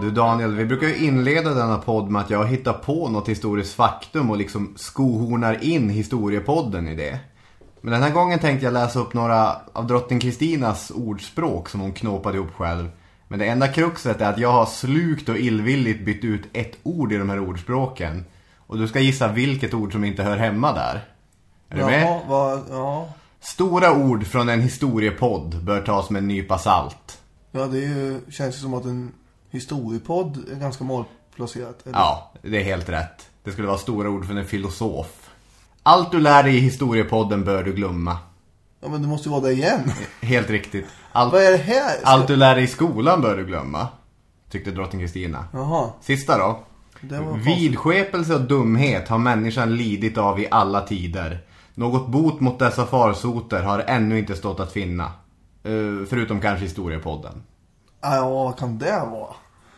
Du Daniel, vi brukar ju inleda denna podd med att jag hittar på något historiskt faktum och liksom skohornar in historiepodden i det. Men den här gången tänkte jag läsa upp några av drottning Kristinas ordspråk som hon knåpade ihop själv. Men det enda kruxet är att jag har slukt och illvilligt bytt ut ett ord i de här ordspråken. Och du ska gissa vilket ord som inte hör hemma där. Är du med? Vad, ja. Stora ord från en historiepodd bör tas med en nypa salt. ja, det ju, känns ju som att en historiepodd är ganska malplacerat. eller? Ja, det är helt rätt. Det skulle vara stora ord från en filosof. Allt du lär dig i historiepodden bör du glömma. Ja, men det måste vara det igen. Helt riktigt. Allt, Vad är det här? Ska- allt du lär dig i skolan bör du glömma. Tyckte drottning Kristina. Jaha. Sista då. Vidskepelse och dumhet har människan lidit av i alla tider. Något bot mot dessa farsoter har ännu inte stått att finna. Eh, förutom kanske historiepodden. Ja, vad kan det vara?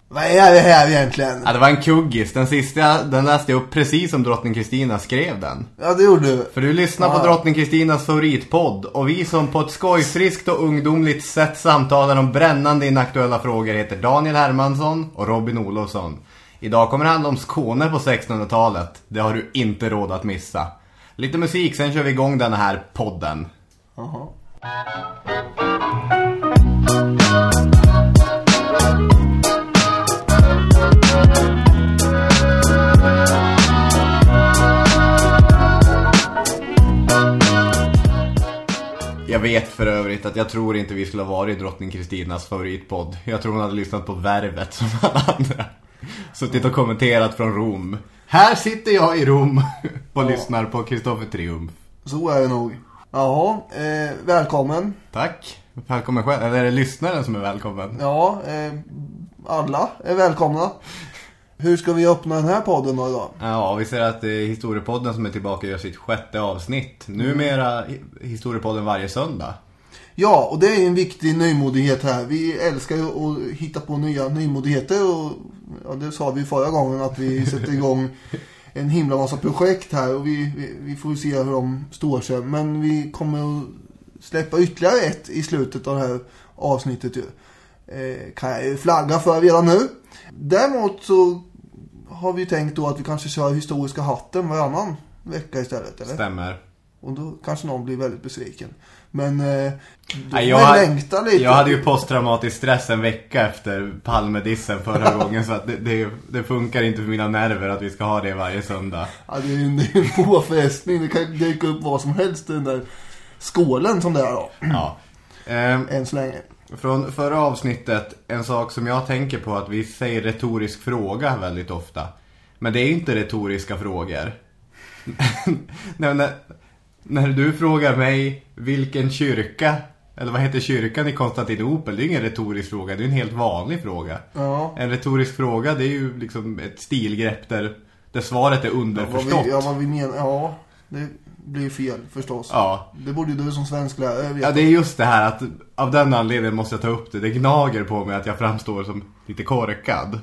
Vad är det här egentligen? Ja, det var en kuggis. Den sista, den läste jag upp precis som drottning Kristina skrev den. Ja, det gjorde du. För du lyssnar på Ja. drottning Kristinas favoritpodd och vi som på ett skojfriskt och ungdomligt sätt samtalar om brännande inaktuella frågor heter Daniel Hermansson och Robin Olofsson. Idag kommer det handla om Skåne på 1600-talet. Det har du inte råd att missa. Lite musik, sen kör vi igång den här podden. Jaha. Jag vet för övrigt att jag tror inte vi skulle ha varit drottning Kristinas favoritpodd. Jag tror hon hade lyssnat på Värvet som alla andra. Suttit och kommenterat från Rom. Här sitter jag i Rom och lyssnar på Kristoffer Triumf. Så är det nog. Jaha, eh, välkommen. Tack. Välkommen själv. Eller är det lyssnaren som är välkommen? Ja, eh, alla är välkomna. Hur ska vi öppna den här podden då idag? Ja, vi ser att det är Historiepodden som är tillbaka och gör sitt sjätte avsnitt. Numera hi- Historiepodden varje söndag. Ja, och det är en viktig nymodighet här. Vi älskar ju att hitta på nya nymodigheter och ja, det sa vi förra gången att vi sätter igång en himla massa projekt här och vi, vi, vi får se hur de står sig. Men vi kommer att släppa ytterligare ett i slutet av det här avsnittet ju. Eh, kan jag ju flagga för redan nu. Däremot så har vi tänkt då att vi kanske kör historiska hatten varannan vecka istället, eller? Stämmer. Och då kanske någon blir väldigt besviken. Men eh, då jag, man längta lite. jag hade ju posttraumatisk stress en vecka efter Palmedissen förra gången så att det, det, det funkar inte för mina nerver att vi ska ha det varje söndag. Ja, det är ju en, det är en påfrestning. Det kan dyka upp vad som helst i den där skålen som det är då. Ja. Ehm, Än så länge. Från förra avsnittet, en sak som jag tänker på att vi säger retorisk fråga väldigt ofta. Men det är ju inte retoriska frågor. Nej, när, när du frågar mig vilken kyrka, eller vad heter kyrkan i Konstantinopel, det är ingen retorisk fråga, det är en helt vanlig fråga. Ja. En retorisk fråga, det är ju liksom ett stilgrepp där, där svaret är Vad underförstått. vi, ja, vad vi menar. Ja, det blir fel förstås. Ja. Det borde ju du som svensklärare veta. Ja, det är just det här att av den anledningen måste jag ta upp det. Det gnager på mig att jag framstår som lite korkad.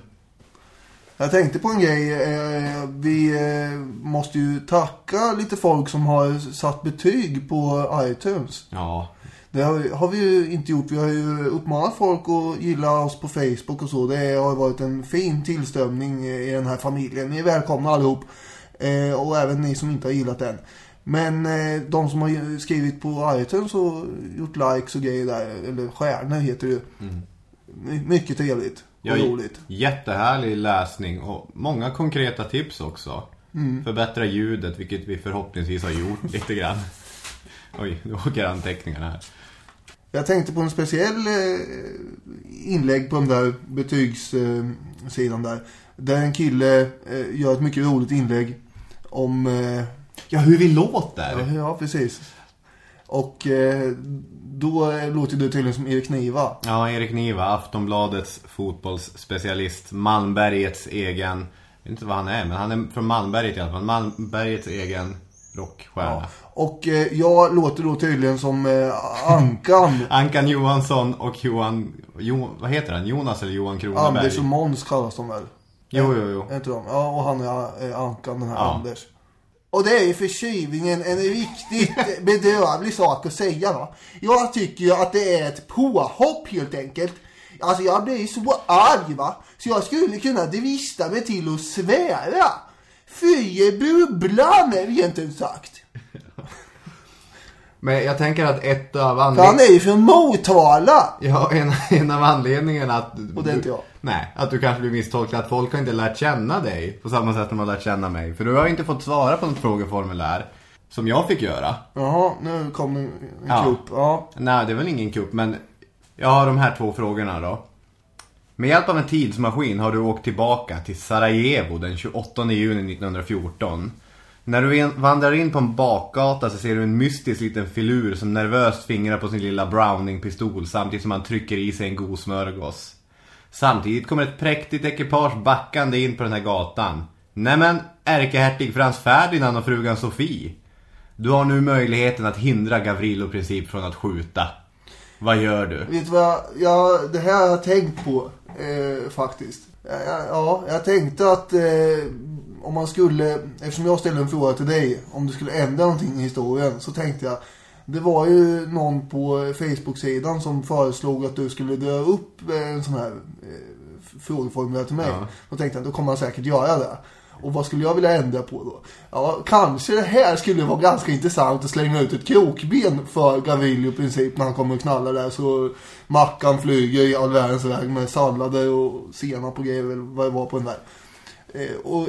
Jag tänkte på en grej. Eh, vi eh, måste ju tacka lite folk som har satt betyg på iTunes. Ja. Det har, har vi ju inte gjort. Vi har ju uppmanat folk att gilla oss på Facebook och så. Det har varit en fin tillströmning i den här familjen. Ni är välkomna allihop. Eh, och även ni som inte har gillat den. Men eh, de som har skrivit på iTunes och gjort likes och grejer där, eller stjärnor heter det ju. My- Mycket trevligt och Ja, roligt. Jättehärlig läsning och många konkreta tips också. Förbättra ljudet, vilket vi förhoppningsvis har gjort lite grann. Oj, nu åker anteckningarna här. Jag tänkte på en speciell eh, inlägg på den där betygssidan eh, där. Där en kille gör ett mycket roligt inlägg om... Ja, hur vi låter. ja, precis. Och eh, då låter du tydligen som Erik Niva. Ja, Erik Niva, Aftonbladets fotbollsspecialist. Malmbergets egen... Jag vet inte vad han är, men han är från Malmberget i alla fall. Malmbergets egen rockstjärna. Ja. Och eh, jag låter då tydligen som eh, Ankan. Ankan Johansson och Johan, jo, vad heter han? Jonas eller Johan Kronoberg? Anders och Måns kallas de väl? Jo, jo, jo. Är inte de? Ja, och han är eh, Ankan, den här Ja. Anders. Och det är förkylningen en riktigt bedrövlig sak att säga va. Jag tycker ju att det är ett påhopp helt enkelt. Alltså jag blir så arg va. Så jag skulle kunna drista mig till att svära. Fy bubblan rent ut sagt. Men jag tänker att ett av För han anledningarna... är ju från Motala. Ja, en, en av anledningarna att... Och det är inte jag. Nej, att du kanske blir misstolkad. Att folk har inte lärt känna dig på samma sätt som de har lärt känna mig. För du har inte fått svara på något frågeformulär. Som jag fick göra. Jaha, nu kommer en Ja. kupp. Ja. Nej, det är väl ingen kupp, men jag har de här två frågorna då. Med hjälp av en tidsmaskin har du åkt tillbaka till Sarajevo den 28 juni 1914. När du en- vandrar in på en bakgata så ser du en mystisk liten filur som nervöst fingrar på sin lilla Browning-pistol samtidigt som han trycker i sig en god smörgås. Samtidigt kommer ett präktigt ekipage backande in på den här gatan. Nämen, ärkehertig Frans Ferdinand och frugan Sofie. Du har nu möjligheten att hindra Gavrilo Princip från att skjuta. Vad gör du? Vet du vad, Ja, det här har jag tänkt på eh, faktiskt. Ja, ja, ja, jag tänkte att eh, om man skulle, eftersom jag ställde en fråga till dig, om du skulle ändra någonting i historien, så tänkte jag, det var ju någon på Facebook-sidan som föreslog att du skulle dra upp eh, en sån här eh, frågeformulär till mig. Ja. Då tänkte jag, då kommer han säkert göra det. Och vad skulle jag vilja ändra på då? Ja, kanske det här skulle vara ganska intressant att slänga ut ett krokben för Gavilio i princip när han kommer och knallar där så Mackan flyger i all världens väg med sallader och senap och grejer eller vad det var på den där. Eh, och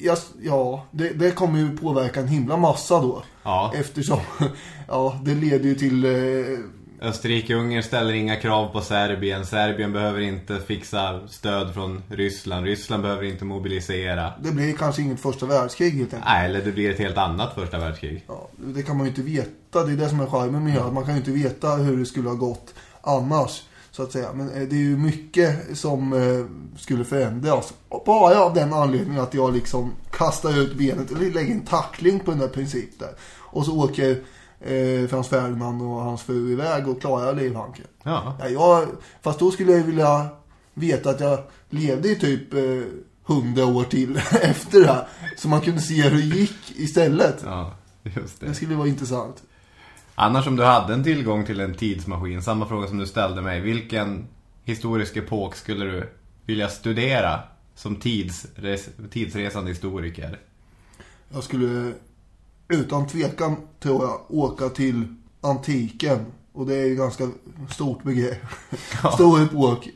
jag, ja, det, det kommer ju påverka en himla massa då. Ja. Eftersom, ja, det leder ju till eh, Österrike-Ungern ställer inga krav på Serbien. Serbien behöver inte fixa stöd från Ryssland. Ryssland behöver inte mobilisera. det blir kanske inget första världskrig helt enkelt. Nej, eller det blir ett helt annat första världskrig. Ja, det kan man ju inte veta. Det är det som är charmen med det. Man kan ju inte veta hur det skulle ha gått annars. Så att säga. Men eh, det är ju mycket som eh, skulle förändras. Och Bara av den anledningen att jag liksom kastar ut benet eller lägger en tackling på den där princip där. Och så åker eh, Frans Ferdinand och hans fru iväg och klarar livhanken. Ja. Ja, jag, fast då skulle jag vilja veta att jag levde i typ eh, hundra år till efter det här. Så man kunde se hur det gick istället. Ja, just Det det. skulle vara intressant. Annars om du hade en tillgång till en tidsmaskin, samma fråga som du ställde mig. Vilken historisk epok skulle du vilja studera som tidsres tidsresande historiker? Jag skulle utan tvekan tror jag åka till antiken. Och det är ju ganska stort begrepp. Stor epok.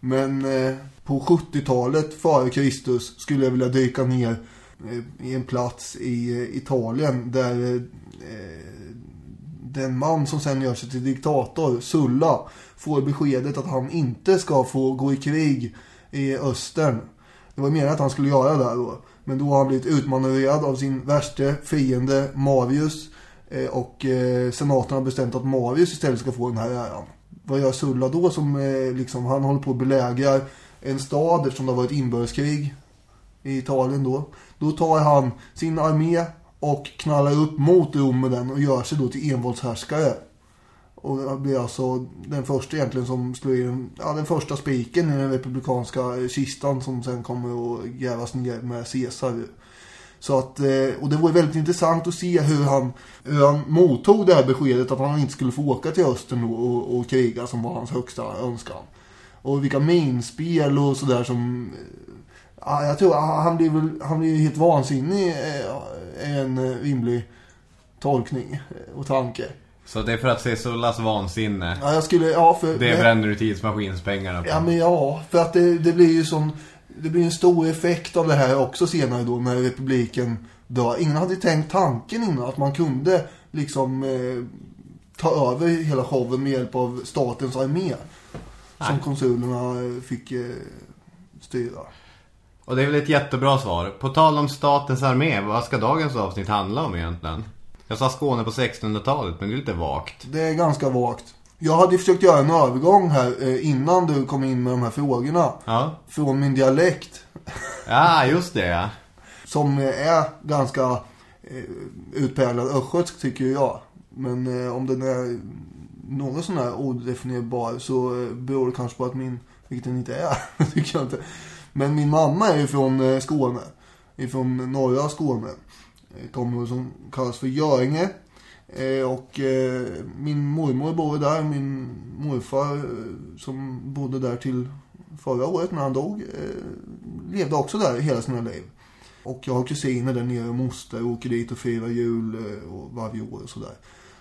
Men eh, på 70-talet före Kristus skulle jag vilja dyka ner eh, i en plats i eh, Italien där eh, den man som sen gör sig till diktator, Sulla, får beskedet att han inte ska få gå i krig i östern. Det var meningen att han skulle göra det då. Men då har han blivit utmanövrerad av sin värste fiende Marius. Eh, och eh, senaten har bestämt att Marius istället ska få den här äran. Vad gör Sulla då som eh, liksom, han håller på att belägra en stad eftersom det har varit inbördeskrig i Italien då. Då tar han sin armé och knallar upp mot Rom med den och gör sig då till envåldshärskare. Och det blir alltså den första egentligen som slår in, ja den första spiken i den republikanska kistan som sen kommer att grävas ner med Caesar. Så att, eh, och det var väldigt intressant att se hur han, hur han mottog det här beskedet att han inte skulle få åka till östern då och, och kriga som var hans högsta önskan. Och vilka minspel och sådär som eh, Ja, jag tror han blir väl, han blir helt vansinnig eh, är en eh, rimlig tolkning eh, och tanke. Så det är för att se Sullas vansinne. Ja, jag skulle, ja för... Det bränner du tidsmaskinspengarna på. Ja, men ja, för att det, det blir ju sån... Det blir en stor effekt av det här också senare då när republiken dör. Ingen hade tänkt tanken innan att man kunde liksom eh, ta över hela showen med hjälp av statens armé. Som Nej. konsulerna eh, fick eh, styra. Och det är väl ett jättebra svar. På tal om statens armé, vad ska dagens avsnitt handla om egentligen? Jag sa Skåne på 1600-talet, men det är lite vagt. Det är ganska vagt. Jag hade försökt göra en övergång här eh, innan du kom in med de här frågorna. Ja, Från min dialekt. ja just det ja. Som är ganska eh, utpräglad östgötsk tycker jag. Men eh, om den är någon sån här odefinierbar så eh, beror det kanske på att min, vilket den inte är, tycker jag inte. Men min mamma är ju från eh, Skåne. Ifrån norra Skåne. Ett område som kallas för Göringe. Eh, och eh, min mormor bor där. Min morfar som bodde där till förra året när han dog. Levde också där hela sina liv. Och jag har kusiner där nere och moster och åker dit och firar jul och varje år och sådär.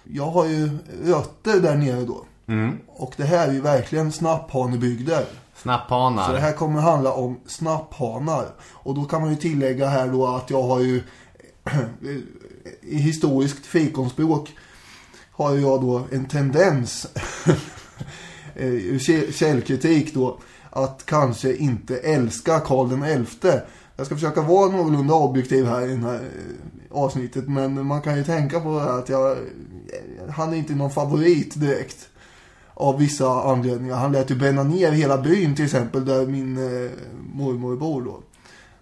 Jag har ju rötter där nere då. Mm. Och det här är ju verkligen snapphanebygder. Snapphanar. Så det här kommer handla om snapphanar. Och då kan man ju tillägga här då att jag har ju i historiskt fikonspråk har jag då en tendens eh, källkritik då att kanske inte älska Karl den elfte. Jag ska försöka vara någorlunda objektiv här i det här eh, avsnittet men man kan ju tänka på det här att jag eh, han är inte någon favorit direkt av vissa anledningar. Han lät ju bränna ner hela byn till exempel där min eh, mormor bor då.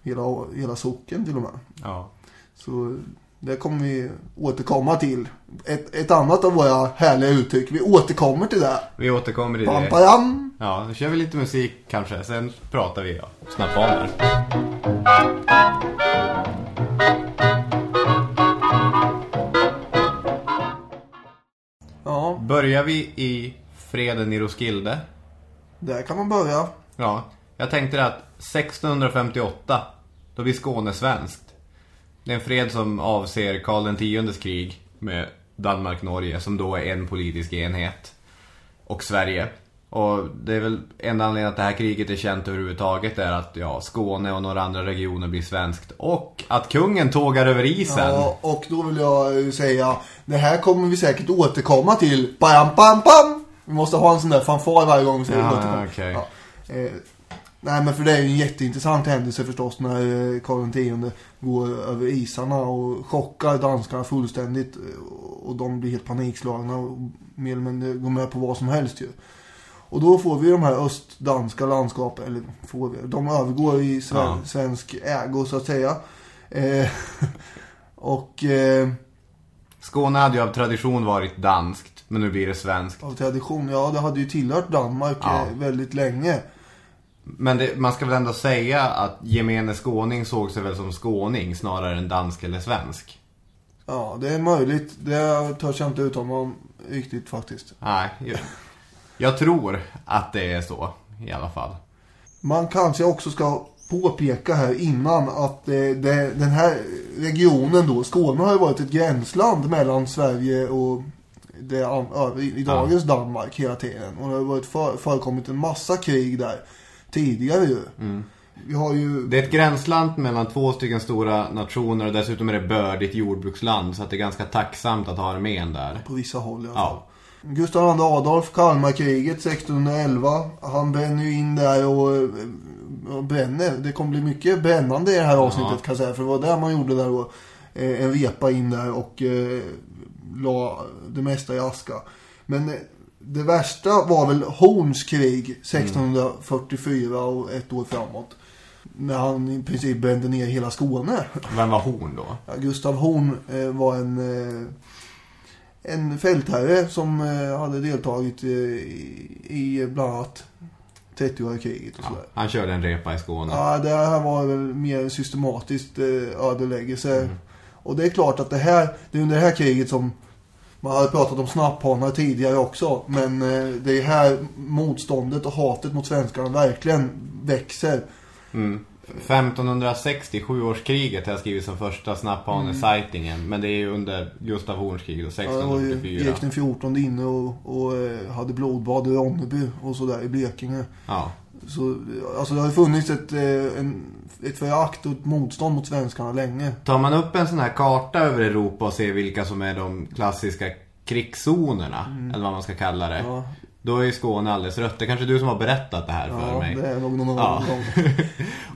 Hela, hela socken till och med. Ja. Så det kommer vi återkomma till. Ett, ett annat av våra härliga uttryck. Vi återkommer till det. Vi återkommer till det. pam. Ja, då kör vi lite musik kanske. Sen pratar vi ja. snapphanar. Ja, Börjar vi i freden i Roskilde? där kan man börja. Ja, jag tänkte att 1658, då blir Skåne svenskt. Det är en fred som avser Karl Xs krig med Danmark-Norge som då är en politisk enhet. Och Sverige. Och det är väl enda anledningen att det här kriget är känt överhuvudtaget är att ja, Skåne och några andra regioner blir svenskt. Och att kungen tågar över isen. Ja, och då vill jag säga, det här kommer vi säkert återkomma till. Bam, bam, bam! Vi måste ha en sån där fanfar varje gång vi säger Ja, återkomma. okej. Ja. Eh, nej, men för det är ju en jätteintressant händelse förstås när eh, Karl X går över isarna och chockar danskarna fullständigt. eh, Och de blir helt panikslagna och mer eller mindre går med på vad som helst ju. Och då får vi de här östdanska landskapen, eller får vi, de övergår i sven, Ja. svensk ägo så att säga. Eh, och eh, Skåne hade ju av tradition varit danskt, men nu blir det svenskt. av tradition, ja det hade ju tillhört Danmark Ja. eh, väldigt länge. Men det, man ska väl ändå säga att gemene skåning såg sig väl som skåning snarare än dansk eller svensk. Ja, det är möjligt. Det törs jag inte uttala mig om riktigt faktiskt. Nej, jag, jag tror att det är så i alla fall. Man kanske också ska påpeka här innan att eh, det, den här regionen då, Skåne har ju varit ett gränsland mellan Sverige och det, ja, i, i dagens Danmark hela tiden. Och det har varit för, förekommit en massa krig där tidigare ju. Vi har ju... Det är ett gränsland mellan två stycken stora nationer och dessutom är det bördigt jordbruksland så att det är ganska tacksamt att ha armén där. På vissa håll i alla Ja. fall. Gustav II Adolf, Kalmarkriget 1611. Han bränner ju in där och, och bränner. Det kommer bli mycket brännande i det här avsnittet Ja. kan jag säga. För det var där man gjorde där då, eh, en repa in där och eh, la det mesta i aska. Men eh, det värsta var väl Horns krig 1644 och ett år framåt. När han i princip brände ner hela Skåne. Vem var horn då? Ja, Gustav Horn eh, var en, eh, en fältherre som eh, hade deltagit eh, i, i bland annat 30-åriga kriget och Ja, sådär. han körde en repa i Skåne. Ja, det här var väl mer systematiskt eh, ödeläggelse. Mm. Och det är klart att det här, det är under det här kriget som man hade pratat om snapphanar tidigare också. Men eh, det är här motståndet och hatet mot svenskarna verkligen växer. Mm. 1567-årskriget har jag skrivit som första snapphane-sightingen. Men det är ju under Gustav Horns krig då, Ja, det var ju 1644. Erik den 14 inne och, och eh, hade blodbad i Ronneby och sådär i Blekinge. Ja. Så alltså det har funnits ett, eh, en, ett förakt och ett motstånd mot svenskarna länge. Tar man upp en sån här karta över Europa och ser vilka som är de klassiska krigszonerna, eller vad man ska kalla det. Mm. Ja, Då är Skåne alldeles rött. Det är kanske du som har berättat det här för ja mig. det är nog någon Ja. gång.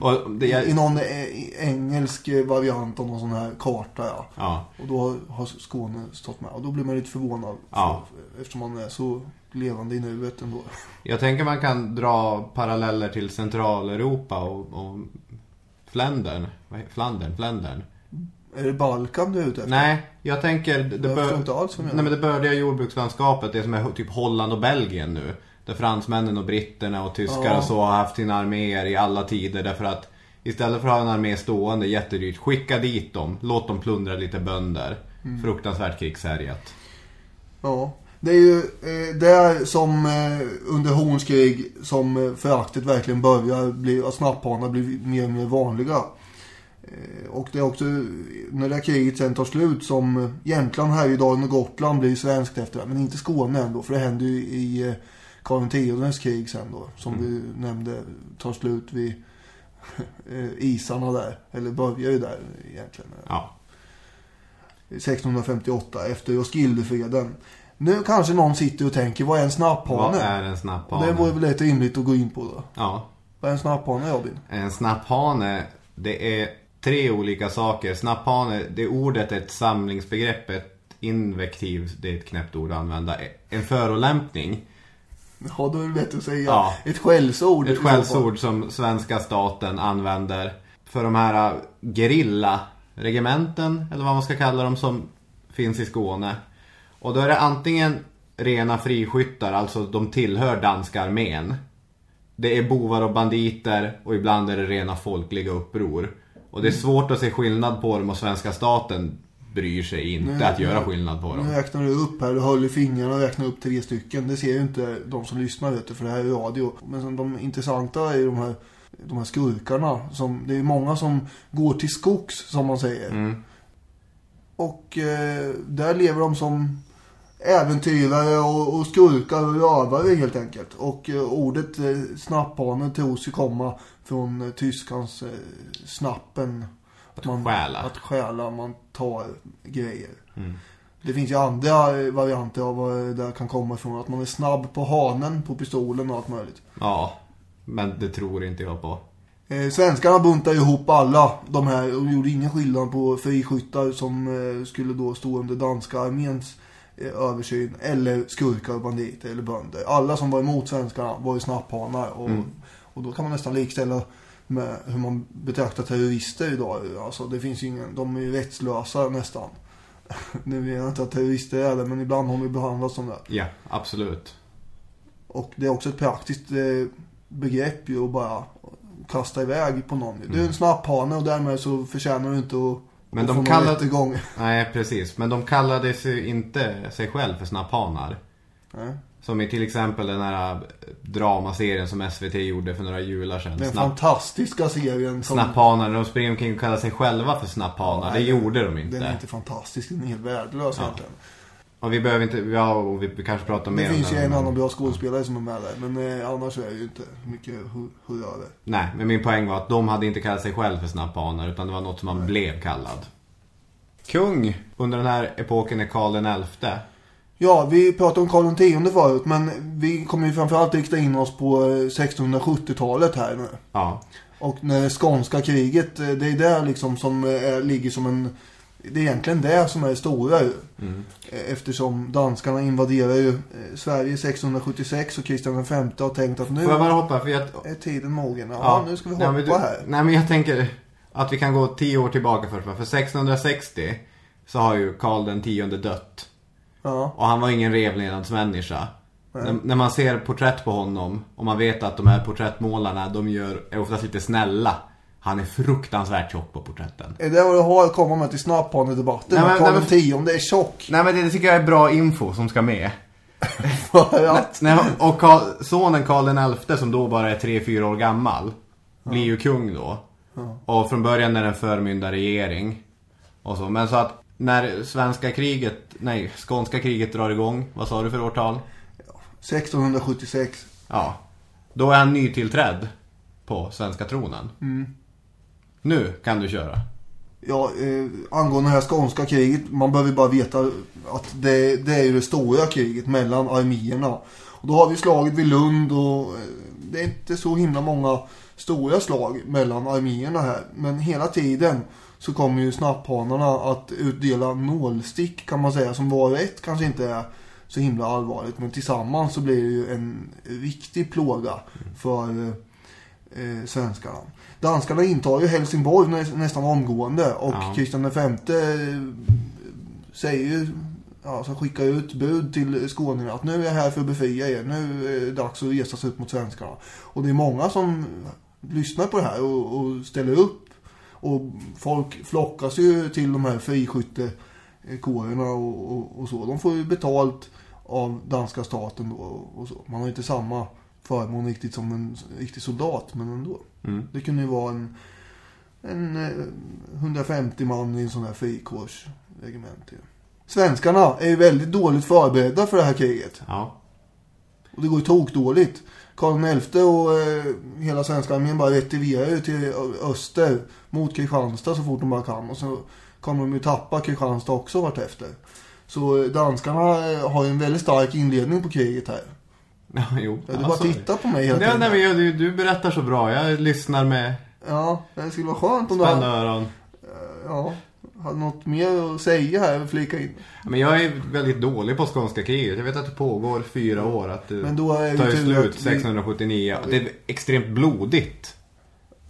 Och det, I jag, någon eh, engelsk variant av någon sån här karta ja. ja. Och då har Skåne stått med. Och då blir man lite förvånad. Ja. För, eftersom man är så levande i nuet ändå. Jag tänker man kan dra paralleller till Centraleuropa och, och Flandern. Flandern? Flandern. Är det Balkan du är ute efter? Nej, jag tänker... Det, bör... inte alls Nej, men det bördiga jordbrukslandskapet, det som är typ Holland och Belgien nu. Där fransmännen och britterna och tyskar Ja. och så har haft sina arméer i alla tider. Därför att istället för att ha en armé stående jättedyrt, skicka dit dem. Låt dem plundra lite bönder. Mm. Fruktansvärt krigshärjat. Ja. Det är ju eh, där som eh, under hornskrig som eh, föraktet verkligen börjar bli, att snapphanar blir mer och mer vanliga. Eh, och det är också när det här kriget sen tar slut som eh, Jämtland, Härjedalen och Gotland blir svenskt efter det. Men inte Skåne ändå, för det händer ju i eh, Karl X krig sen då. Som vi nämnde tar slut vid eh, isarna där. Eller börjar ju där egentligen. Ja. 1658 efter Roskildefreden. Nu kanske någon sitter och tänker, vad är en Vad snapphane? är en snapphane? det vore väl rätt rimligt att gå in på då. Ja. Vad är en snapphane Robin? En snapphane, det är tre olika saker. Snapphane, det ordet är ett samlingsbegrepp, ett invektiv, det är ett knäppt ord att använda. En förolämpning. Ja, då är det bättre att säga Ja. ett skällsord. Ett skällsord som svenska staten använder för de här gerilla-regementen, eller vad man ska kalla dem, som finns i Skåne. Och då är det antingen rena friskyttar, alltså de tillhör danska armén. Det är bovar och banditer och ibland är det rena folkliga uppror. Och det är svårt att se skillnad på dem och svenska staten bryr sig inte Nej, att göra nej. skillnad på dem. Nu räknar du upp här, du höll fingrarna och räknar upp tre stycken. Det ser ju inte de som lyssnar vet du, för det här är radio. Men de intressanta är ju de här, de här skurkarna. Som, det är många som går till skogs, som man säger. Mm. Och eh, där lever de som äventyrare och, och skurkar och rövare helt enkelt. Och eh, ordet eh, snapphane tros ju komma från eh, tyskans eh, snappen. Att stjäla. Att stjäla, man tar grejer. Mm. Det finns ju andra eh, varianter av vad det där kan komma ifrån. Att man är snabb på hanen på pistolen och allt möjligt. Ja, men det tror inte jag på. Eh, svenskarna buntade ihop alla de här och gjorde ingen skillnad på friskyttar som eh, skulle då stå under danska arméns eh, översyn eller skurkar och banditer eller bönder. Alla som var emot svenskarna var ju snapphanar och, Mm. och då kan man nästan likställa med hur man betraktar terrorister idag. Alltså det finns ju ingen, de är ju rättslösa nästan. Nu menar jag inte att terrorister är det men ibland har de ju behandlats som det. Ja, absolut. Och det är också ett praktiskt eh, begrepp ju att bara kasta iväg på någon. Du är en snapphane och därmed så förtjänar du inte att, Mm. Men de kallar- rättegång. Nej, precis. Men de kallade sig inte sig själv för snapphanar. Nej. Som i till exempel den här dramaserien som SVT gjorde för några jular sedan. Den Snapp, fantastiska serien som... snapphanar. De springer omkring och kallar sig själva för snapphanar. det Nej, gjorde de Den är inte. inte fantastisk, den är helt värdelös Ja. egentligen. Och vi behöver inte, ja, och vi kanske pratar mer Det om finns ju en annan bra skådespelare som är med där. Men eh, annars är det ju inte mycket hu- hurra där. Nej, men min poäng var att de hade inte kallat sig själv för snapphanar. Utan det var något som man blev kallad. Kung under den här epoken är Karl den elfte. Ja, vi pratade om Karl X förut. Men vi kommer ju framförallt rikta in oss på eh, 1670-talet här nu. Ja, Och när det skånska kriget, eh, det är där liksom som eh, ligger som en... Det är egentligen det som är det stora mm. Eftersom danskarna invaderar ju eh, Sverige 1676 och Kristian V har tänkt att nu Får jag bara hoppa? För jag, är tiden mogen. Ja, nu ska vi hoppa Ja, men du- här. Nej men jag tänker att vi kan gå tio år tillbaka först. För 1660 så har ju Karl den tionde dött. Ja, Och han var ingen revlevnadsmänniska. När, när man ser porträtt på honom och man vet att de här porträttmålarna de gör, är oftast lite snälla. Han är fruktansvärt tjock på porträtten. är det vad du har att komma med till snapphanedebatten? Nej, men- nej, men- det är tjock. Nej men det tycker jag är bra info som ska med. För att, Nej, och Karl, sonen Karl elfte som då bara är 3-4 år gammal blir ju kung då. Och från början är det en förmyndarregering. Och så. Men så att när svenska kriget, nej, skånska kriget drar igång, vad sa du för årtal? 1676. Ja. Då är han nytillträdd på svenska tronen. Nu kan du köra. Ja, eh, angående det här skånska kriget. Man behöver bara veta att det, det är ju det stora kriget mellan arméerna. Och då har vi slaget vid Lund och eh, det är inte så himla många stora slag mellan arméerna här. Men hela tiden så kommer ju snapphanarna att utdela nålstick kan man säga. Som var och ett kanske inte är så himla allvarligt. Men tillsammans så blir det ju en riktig plåga för eh, eh, svenskarna. Danskarna intar ju Helsingborg nä, nästan omgående och Ja. Kristian V eh, säger ju, alltså skickar ut bud till skåningarna att nu är jag här för att befria er. Nu är det dags att ge sig ut mot svenskarna. Och det är många som lyssnar på det här och, och ställer upp. Och folk flockas ju till de här friskyttekårerna och, och, och så. De får ju betalt av danska staten då och så. Man har inte samma förmån riktigt som en riktig soldat, men ändå. Mm. Det kunde ju vara en, en eh, 150 man i en sån här frikårsregemente. Svenskarna är ju väldigt dåligt förberedda för det här kriget. Ja. Och det går ju tokdåligt. Karl XI och eh, hela svenska armén bara retirerar ju till öster mot Kristianstad så fort de bara kan. Och så kommer de ju tappa Kristianstad också vartefter. Så eh, danskarna eh, har ju en väldigt stark inledning på kriget här. Ja, jo. Ja, du bara så är det. tittar på mig hela tiden. nej, jag- du, du berättar så bra. Jag lyssnar med Ja, det skulle vara skönt om du hade, öron. ja, hade något mer att säga här flika in. Men jag är väldigt dålig på skånska kriget. Jag vet att det pågår fyra år. Att det Men då är tar ju slut vi- 1679. Att det är extremt blodigt.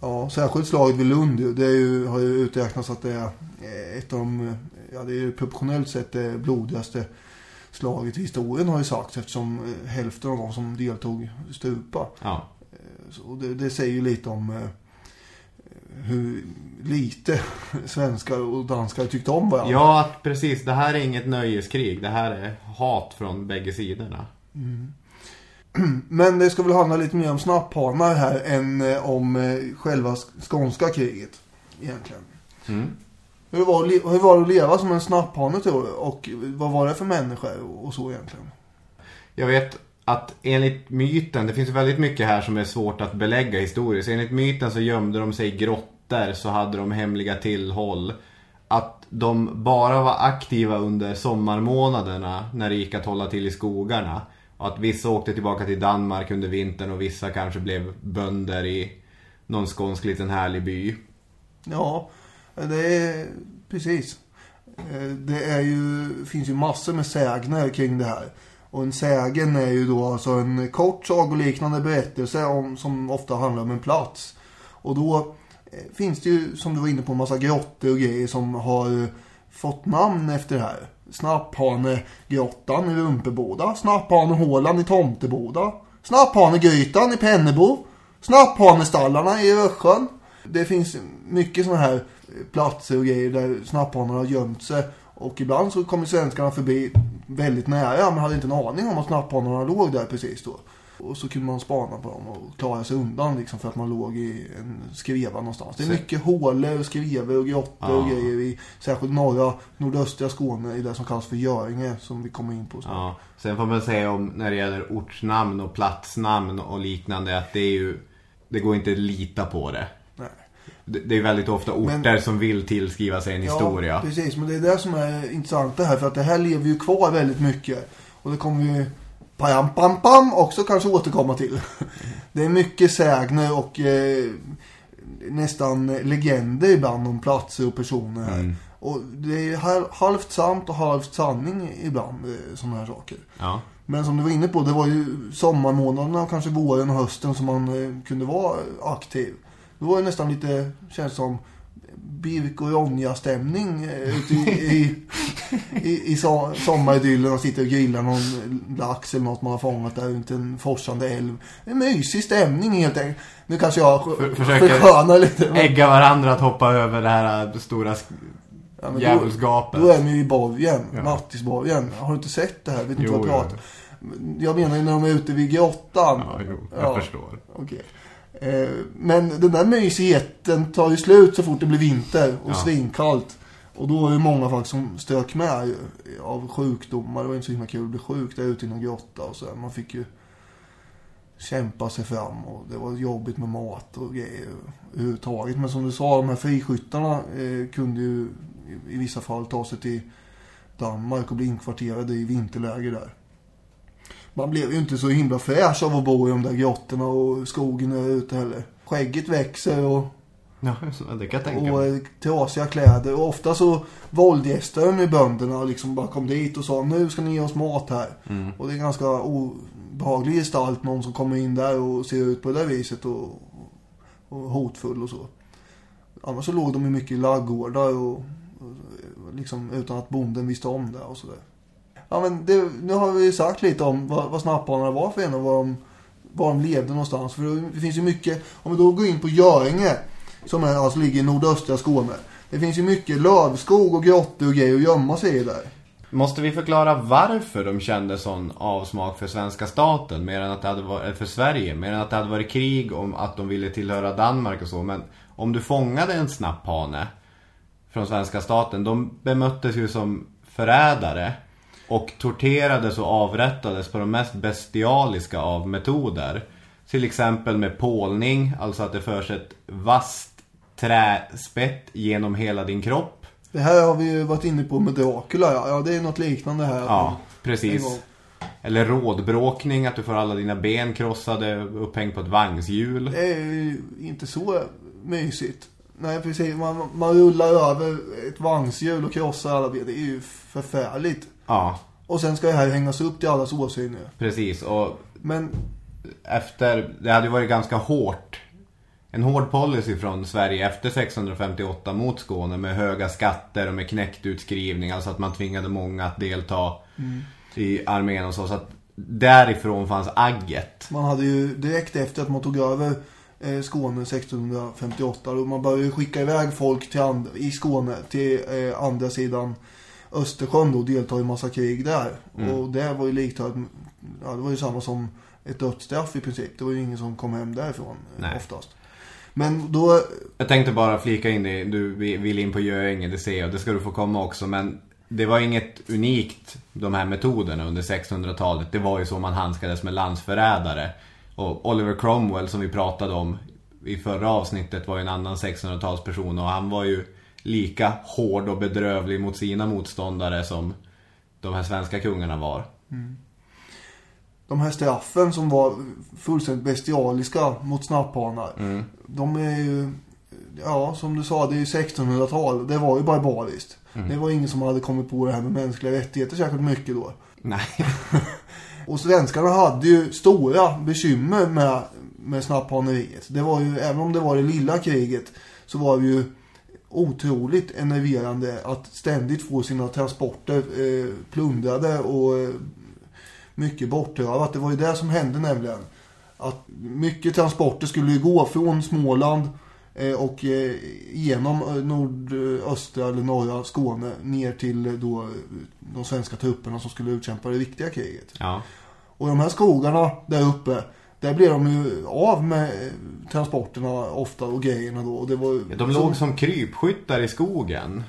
Ja, särskilt slaget vid Lund. Det är ju, har ju uträknats att det är eh, ett av de, ja det är ju proportionellt sett det blodigaste slaget i historien har ju sagts eftersom eh, hälften av de som deltog stupa. Ja. Så det, det säger ju lite om eh, hur lite svenskar och danskar tyckte om varandra. ja, precis. Det här är inget nöjeskrig. Det här är hat från bägge sidorna. Men det ska väl handla lite mer om snapphanar här än eh, om eh, själva sk- skånska kriget egentligen. Mm. Hur var, hur var det att leva som en snapphane tror du? Och vad var det för människor och så egentligen? Jag vet att enligt myten, det finns väldigt mycket här som är svårt att belägga historiskt. Enligt myten så gömde de sig i grottor, så hade de hemliga tillhåll. Att de bara var aktiva under sommarmånaderna när det gick att hålla till i skogarna. Och att vissa åkte tillbaka till Danmark under vintern och vissa kanske blev bönder i någon skånsk liten härlig by. Ja, det är precis. Eh, det är ju, finns ju massor med sägner kring det här. Och en sägen är ju då alltså en kort sagoliknande berättelse om, som ofta handlar om en plats. Och då eh, finns det ju, som du var inne på, en massa grottor och grejer som har eh, fått namn efter det här. Snapphanegrottan i Rumpeboda, Snapphanehålan i Tomteboda, Snapphanegrytan i Pennebo, Snapphanestallarna i Rössjön. Det finns mycket sådana här platser och grejer där snapphanar har gömt sig. Och ibland så kommer svenskarna förbi väldigt nära men hade inte en aning om att snapphanarna låg där precis då. Och så kunde man spana på dem och klara sig undan liksom för att man låg i en skreva någonstans. Det är mycket hålor och skrevor och grottor och grejer i särskilt norra, nordöstra Skåne i det som kallas för Göringe som vi kommer in på snart. Ja, sen får man säga om när det gäller ortsnamn och platsnamn och liknande att det är ju det går inte att lita på det. Det är väldigt ofta orter Men- som vill tillskriva sig en historia. Ja, precis. Men det är det som är intressant det här. För att det här lever ju kvar väldigt mycket. Och det kommer vi pam, pam, pam också kanske återkomma till. Det är mycket sägner och eh, nästan legender ibland om platser och personer här. Mm. Och det är hal- halvt sant och halvt sanning ibland, eh, sådana här saker. Ja. Men som du var inne på, det var ju sommarmånaderna och kanske våren och hösten som man eh, kunde vara aktiv. Då var det nästan lite, känns som Birk och Ronja-stämning eh, ute i, i, i, i so sommaridyllen och sitter och grillar någon lax eller något man har fångat där ute en forsande älv. En mysig stämning helt enkelt. Nu kanske jag För- för, försöker- lite. men- Ägga varandra att hoppa över det här äh, stora Ja, men då, då är de ju i borgen, Ja. Mattisborgen. Har du inte sett det här? Vet inte Jo, vad jag pratar Jag menar ju när de är ute vid grottan. Ja, jo, jag Ja. förstår. Okej. Eh, men den där mysigheten tar ju slut så fort det blir vinter och Ja. svinkallt. Och då är det många faktiskt som stök med ju, av sjukdomar. Det var inte så himla kul att bli sjuk där ute i någon grotta och så. Man fick ju kämpa sig fram och det var jobbigt med mat och grejer överhuvudtaget. Men som du sa, de här friskyttarna eh, kunde ju i, i vissa fall ta sig till Danmark och bli inkvarterade i vinterläger där. Man blev ju inte så himla fräsch av att bo i de där grottorna och skogen där ute heller. Skägget växer och, Ja, det kan jag tänka och mig. eh, trasiga kläder. Och ofta så våldgästade de ju bönderna och liksom bara kom dit och sa nu ska ni ge oss mat här. Mm. Och det är ganska obehaglig gestalt, någon som kommer in där och ser ut på det där viset och och hotfull och så. Annars så låg de ju mycket i laggårdar och, och liksom utan att bonden visste om det och sådär. Ja men det, nu har vi ju sagt lite om vad, vad snapphanarna var för en och var de, vad de levde någonstans. För det finns ju mycket, om vi då går in på Göringe som är, alltså ligger i nordöstra Skåne. Det finns ju mycket lövskog och grottor och grejer att gömma sig i där. Måste vi förklara varför de kände sån avsmak för svenska staten mer än att det hade varit eh, för Sverige, mer än att det hade varit krig om att de ville tillhöra Danmark och så, men om du fångade en snapphane från svenska staten, de bemöttes ju som förrädare och torterades och avrättades på de mest bestialiska av metoder. Till exempel med pålning, alltså att det förs ett vasst träspett genom hela din kropp. Det här har vi ju varit inne på med Dracula, ja. ja det är något liknande här. Ja, precis. Eller rådbråkning, att du får alla dina ben krossade upphängd på ett vagnshjul. Det är ju inte så mysigt. Nej, precis. Man, man rullar över ett vagnshjul och krossar alla ben. Det är ju förfärligt. Ja, Och sen ska det här hängas upp till allas åsyn nu. precis. Och Men efter, det hade ju varit ganska hårt. En hård policy från Sverige efter 658 mot Skåne med höga skatter och med knäcktutskrivning. Alltså att man tvingade många att delta i armén och så. Så att därifrån fanns agget. man hade ju direkt efter att man tog över eh, Skåne 1658 och man började skicka iväg folk till i Skåne till eh, andra sidan Östersjön då och delta i massa krig där. Och det var ju likt att, ja det var ju samma som ett dödsstraff i princip. Det var ju ingen som kom hem därifrån eh, Nej. oftast. Men då, Jag tänkte bara flika in det. Du vill in på Göinge, det ser jag. Det ska du få komma också. Men det var inget unikt, de här metoderna under 1600-talet. Det var ju så man handskades med landsförrädare. Och Oliver Cromwell som vi pratade om i förra avsnittet var ju en annan 1600-talsperson. Och han var ju lika hård och bedrövlig mot sina motståndare som de här svenska kungarna var. de här straffen som var fullständigt bestialiska mot snapphanar. De är ju, ja som du sa, det är ju 1600-tal. Det var ju barbariskt. Det var ingen som hade kommit på det här med mänskliga rättigheter särskilt mycket då. Nej. Och svenskarna hade ju stora bekymmer med, med snapphaneriet. Det var ju, även om det var det lilla kriget, så var det ju otroligt enerverande att ständigt få sina transporter eh, plundrade och eh, mycket bortrövat. Det var ju det som hände nämligen. Att mycket transporter skulle ju gå från Småland eh, och eh, genom eh, nordöstra eller norra Skåne ner till eh, då de svenska trupperna som skulle utkämpa det viktiga kriget. Ja. Och de här skogarna där uppe, där blev de ju av med eh, transporterna ofta och grejerna då. Och det var, De låg som krypskyttar i skogen.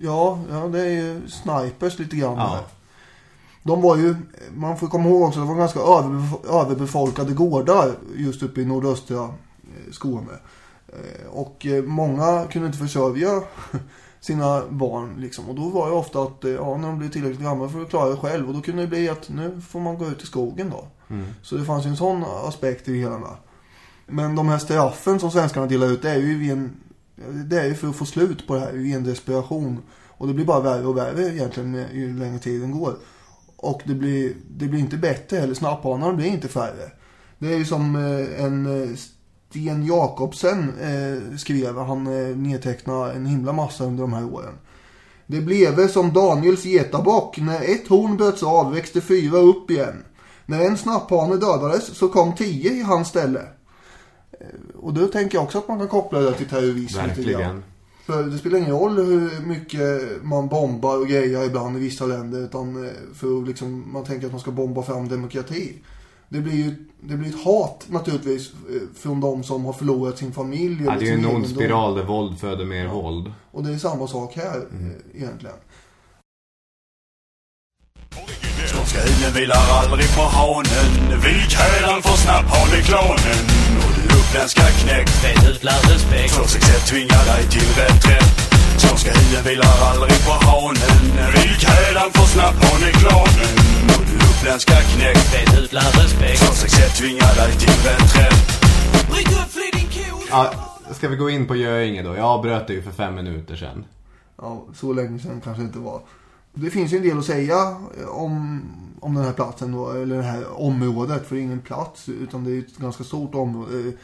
Ja, ja, det är ju snipers lite grann Ja. De var ju, man får komma ihåg också, det var ganska överbef- överbefolkade gårdar just uppe i nordöstra eh, Skåne. Eh, Och många kunde inte försörja sina barn liksom. Och då var det ofta att, ja, när de blev tillräckligt gamla för att klara det själv. Och då kunde det bli att nu får man gå ut i skogen då. Så det fanns ju en sån aspekt i det hela. Men de här straffen som svenskarna delar ut, det är ju vid en, det är ju för att få slut på det här, i en desperation. Och det blir bara värre och värre egentligen ju längre tiden går. Och det blir, det blir inte bättre heller. Snapphanarna blir inte färre. Det är ju som eh, en eh, Sten Jakobsen eh, skrev. Han nedtecknade en himla massa under de här åren. Det blev som Daniels getabock. När ett horn bröts av växte fyra upp igen. När en snapphane dödades så kom tio i hans ställe. Och då tänker jag också att man kan koppla det till terrorism lite grann. Verkligen. För det spelar ingen roll hur mycket man bombar och grejer ibland i vissa länder. Utan eh, för liksom, man tänker att man ska bomba fram demokrati. Det blir ju det blir ett hat naturligtvis eh, från de som har förlorat sin familj. Ja, det är ju sin en ond spiral där våld föder mer våld. Och det är samma sak här eh, egentligen. Huden vilar aldrig på hanen. Vikhälan får snapphaneklanen Och du uppländska knäck. Vet utlärd respekt 261 tvingar dig till reträtt. Skånska huden vilar aldrig på hanen. Vikhälan får snapphaneklanen Och du uppländska knäck. Vet utlärd respekt 261 tvingar dig till reträtt. Bryt upp fly din ko Ja, ska vi gå in på Göinge då? Jag avbröt det ju för fem minuter sedan. Ja, så länge sedan kanske inte var. Det finns ju en del att säga om, om den här platsen då, eller det här området. För det är ingen plats, utan det är ett ganska stort område. Eh,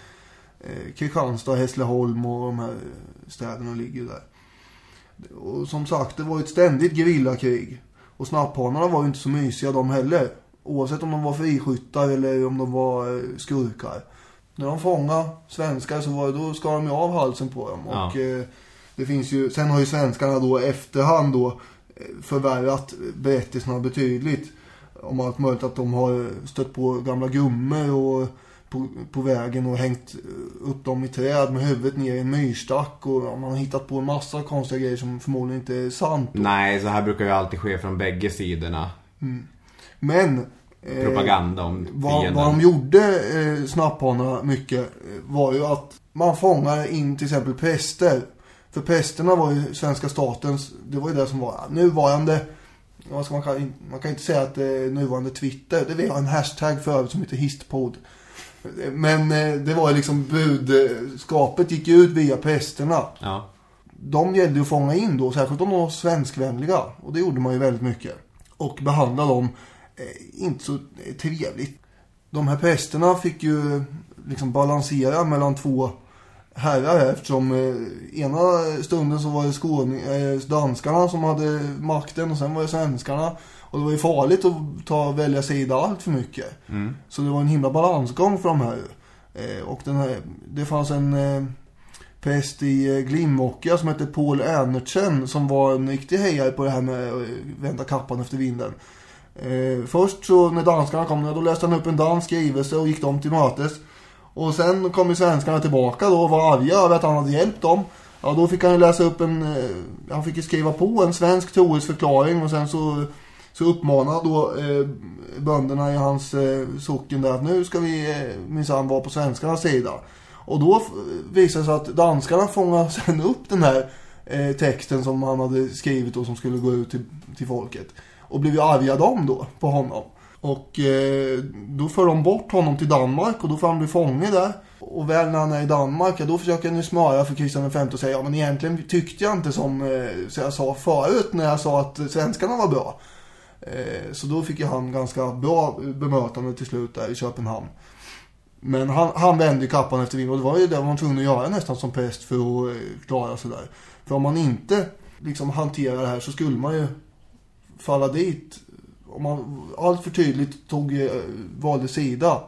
Eh, Kristianstad, Hässleholm och de här städerna ligger där. Och som sagt, det var ett ständigt gerillakrig. Och snapphanarna var ju inte så mysiga de heller. Oavsett om de var friskyttar eller om de var eh, skurkar. När de fångade svenskar så var det, då skar de ju av halsen på dem. Ja. Och eh, det finns ju, sen har ju svenskarna då efterhand då förvärrat berättelserna betydligt. Om allt möjligt att de har stött på gamla gummor och på, på vägen och hängt upp dem i träd med huvudet ner i en myrstack. Och man har hittat på en massa konstiga grejer som förmodligen inte är sant. Nej, så här brukar ju alltid ske från bägge sidorna. Men eh, Propaganda om vad, vad de gjorde, eh, snapphanarna, mycket eh, var ju att man fångade in till exempel präster. För prästerna var ju svenska statens, det var ju det som var nuvarande, vad ska man, kalla, man kan inte säga att det är nuvarande Twitter, det var en hashtag för övrigt som heter histpod. Men eh, det var ju liksom budskapet gick ut via prästerna. Ja. De gällde ju att fånga in då, särskilt om de var svenskvänliga. Och det gjorde man ju väldigt mycket. Och behandla dem eh, inte så trevligt. De här prästerna fick ju liksom balansera mellan två herrar eftersom eh, ena stunden så var det skåning, eh, danskarna som hade makten och sen var det svenskarna. Och det var ju farligt att ta välja sida allt för mycket. Så det var en himla balansgång för de här. Eh, och den här, det fanns en eh, präst i eh, Glimåkra som hette Paul Ernertsen som var en riktig hejare på det här med att vända kappan efter vinden. Eh, först så när danskarna kom, då läste han upp en dansk skrivelse och gick dem till mötes. Och sen kom ju svenskarna tillbaka då och var arga över att han hade hjälpt dem. Ja, då fick han ju läsa upp en, eh, han fick ju skriva på en svensk trohetsförklaring och sen så, så uppmanade då eh, bönderna i hans eh, socken där att nu ska vi eh, minsann vara på svenskarnas sida. Och då visade det sig att danskarna fångade sen upp den här eh, texten som han hade skrivit och som skulle gå ut till, till folket. Och blev ju arga dem då på honom. Och eh, då för de bort honom till Danmark och då får han bli fånge där. Och väl när han är i Danmark, ja, då försöker han ju smöra för Kristian V och säga ja men egentligen tyckte jag inte som eh, så jag sa förut när jag sa att svenskarna var bra. Eh, så då fick ju han ganska bra bemötande till slut där i Köpenhamn. Men han, han vände ju kappan efter vind och det var ju det man var tvungen att göra nästan som präst för att eh, klara sig där. För om man inte liksom hanterar det här så skulle man ju falla dit. Om man allt för tydligt tog, eh, valde sida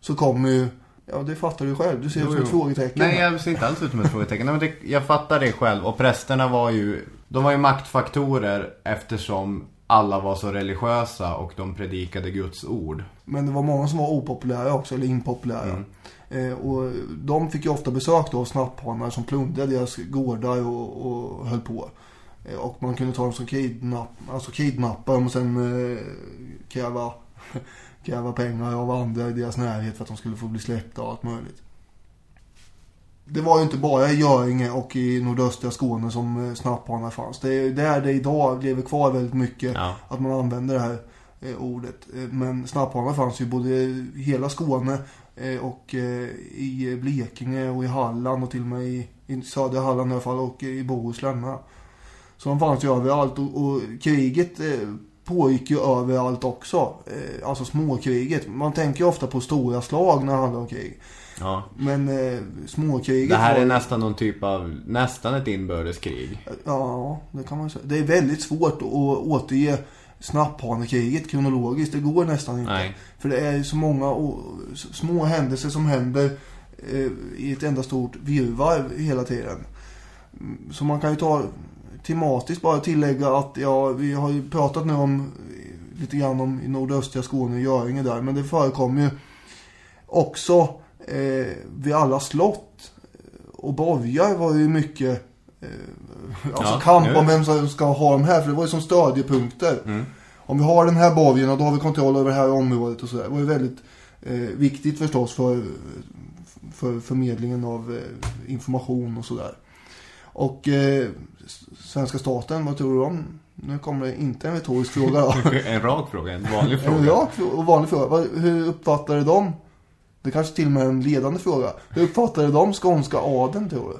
så kommer ju, ja det fattar du själv, du ser ut som Jo, ett jo. frågetecken. Nej, jag ser inte alls ut som ett frågetecken. Nej, men det, jag fattar det själv. Och prästerna var ju, de var ju maktfaktorer eftersom alla var så religiösa och de predikade Guds ord. Men det var många som var opopulära också, eller impopulära. Eh, och de fick ju ofta besök då av snapphanar som plundrade deras gårdar och, och höll på. Eh, och man kunde ta dem som kidnapp, alltså kidnappa dem och sen eh, kräva, kräva pengar av andra i deras närhet för att de skulle få bli släppta och allt möjligt. Det var ju inte bara i Göringe och i nordöstra Skåne som eh, snapphanar fanns. Det är där det idag lever kvar väldigt mycket Ja. att man använder det här eh, ordet. Eh, men snapphanar fanns ju både i hela Skåne eh, och i Blekinge och i Halland och till och med i, i södra Halland i alla fall och i Bohuslän med. Så de fanns ju överallt och, och kriget eh, pågick ju överallt också. Eh, alltså småkriget. Man tänker ju ofta på stora slag när det handlar om krig. Ja. Men eh, småkriget Det här var är nästan någon typ av, nästan ett inbördeskrig. Ja, det kan man säga. Det är väldigt svårt att återge snapphanekriget kronologiskt. Det går nästan inte. Nej. För det är ju så många små händelser som händer eh, i ett enda stort virrvarr hela tiden. Mm, Så man kan ju ta tematiskt bara tillägga att ja, vi har ju pratat nu om lite grann om i nordöstra Skåne och Göringe där. Men det förekommer ju också eh, vid alla slott och borgar var ju mycket eh, alltså Ja, kamp nu. om vem som ska ha de här. För det var ju som stödjepunkter. Om vi har den här borgen och då har vi kontroll över det här området och sådär. Det var ju väldigt eh, viktigt förstås för, för förmedlingen av eh, information och sådär. Och eh, svenska staten, vad tror du om? Nu kommer det inte en retorisk fråga då. En rak fråga, en vanlig En fråga. rak och vanlig fråga. Hur uppfattade de? Det kanske till och med är en ledande fråga. Hur uppfattade de skånska adeln tror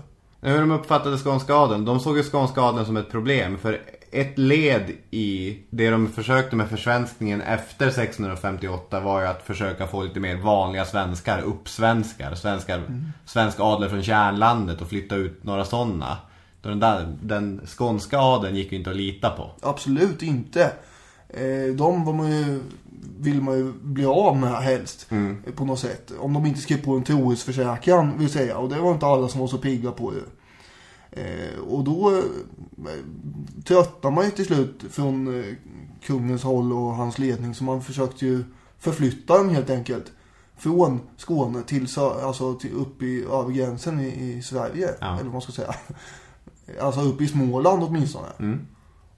du? Hur de uppfattade skånska adeln? De såg ju skånska adeln som ett problem. För ett led i det de försökte med försvenskningen efter 1658 var ju att försöka få lite mer vanliga svenskar, uppsvenskar, svenskar, svensk adel från kärnlandet och flytta ut några sådana. Den, där, den skånska adeln gick ju inte att lita på. Absolut inte. Eh, de var man ju, vill man ju bli av med helst. eh, På något sätt. Om de inte skrev på en trohetsförsäkran vill säga. Och det var inte alla som var så pigga på det. Eh, och då eh, tröttnade man ju till slut från eh, kungens håll och hans ledning. Så man försökte ju förflytta dem helt enkelt. Från Skåne till, alltså till upp i över gränsen i, i Sverige. Ja. Eller vad man ska säga. Alltså upp i Småland åtminstone. Mm.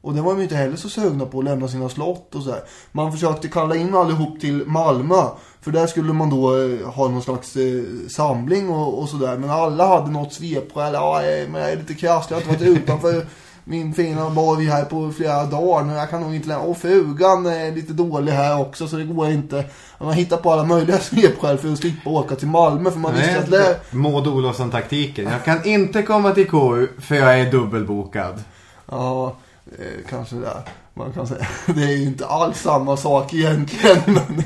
Och det var de inte heller så sugna på att lämna sina slott och sådär. Man försökte kalla in allihop till Malmö. För där skulle man då eh, ha någon slags eh, samling och, och sådär. Men alla hade något svepskäl. Ja, eh, men jag är lite krasslig. Jag har inte varit utanför min fina borg här på flera dagar. Men jag kan nog inte lämna. Och frugan är lite dålig här också så det går inte. Man hittar på alla möjliga svepskäl för att slippa åka till Malmö. För man visste att det... Maud Olofsson-taktiken. Jag kan inte komma till KU för jag är dubbelbokad. Ja, eh, kanske det. Man kan säga. Det är ju inte alls samma sak egentligen. Men,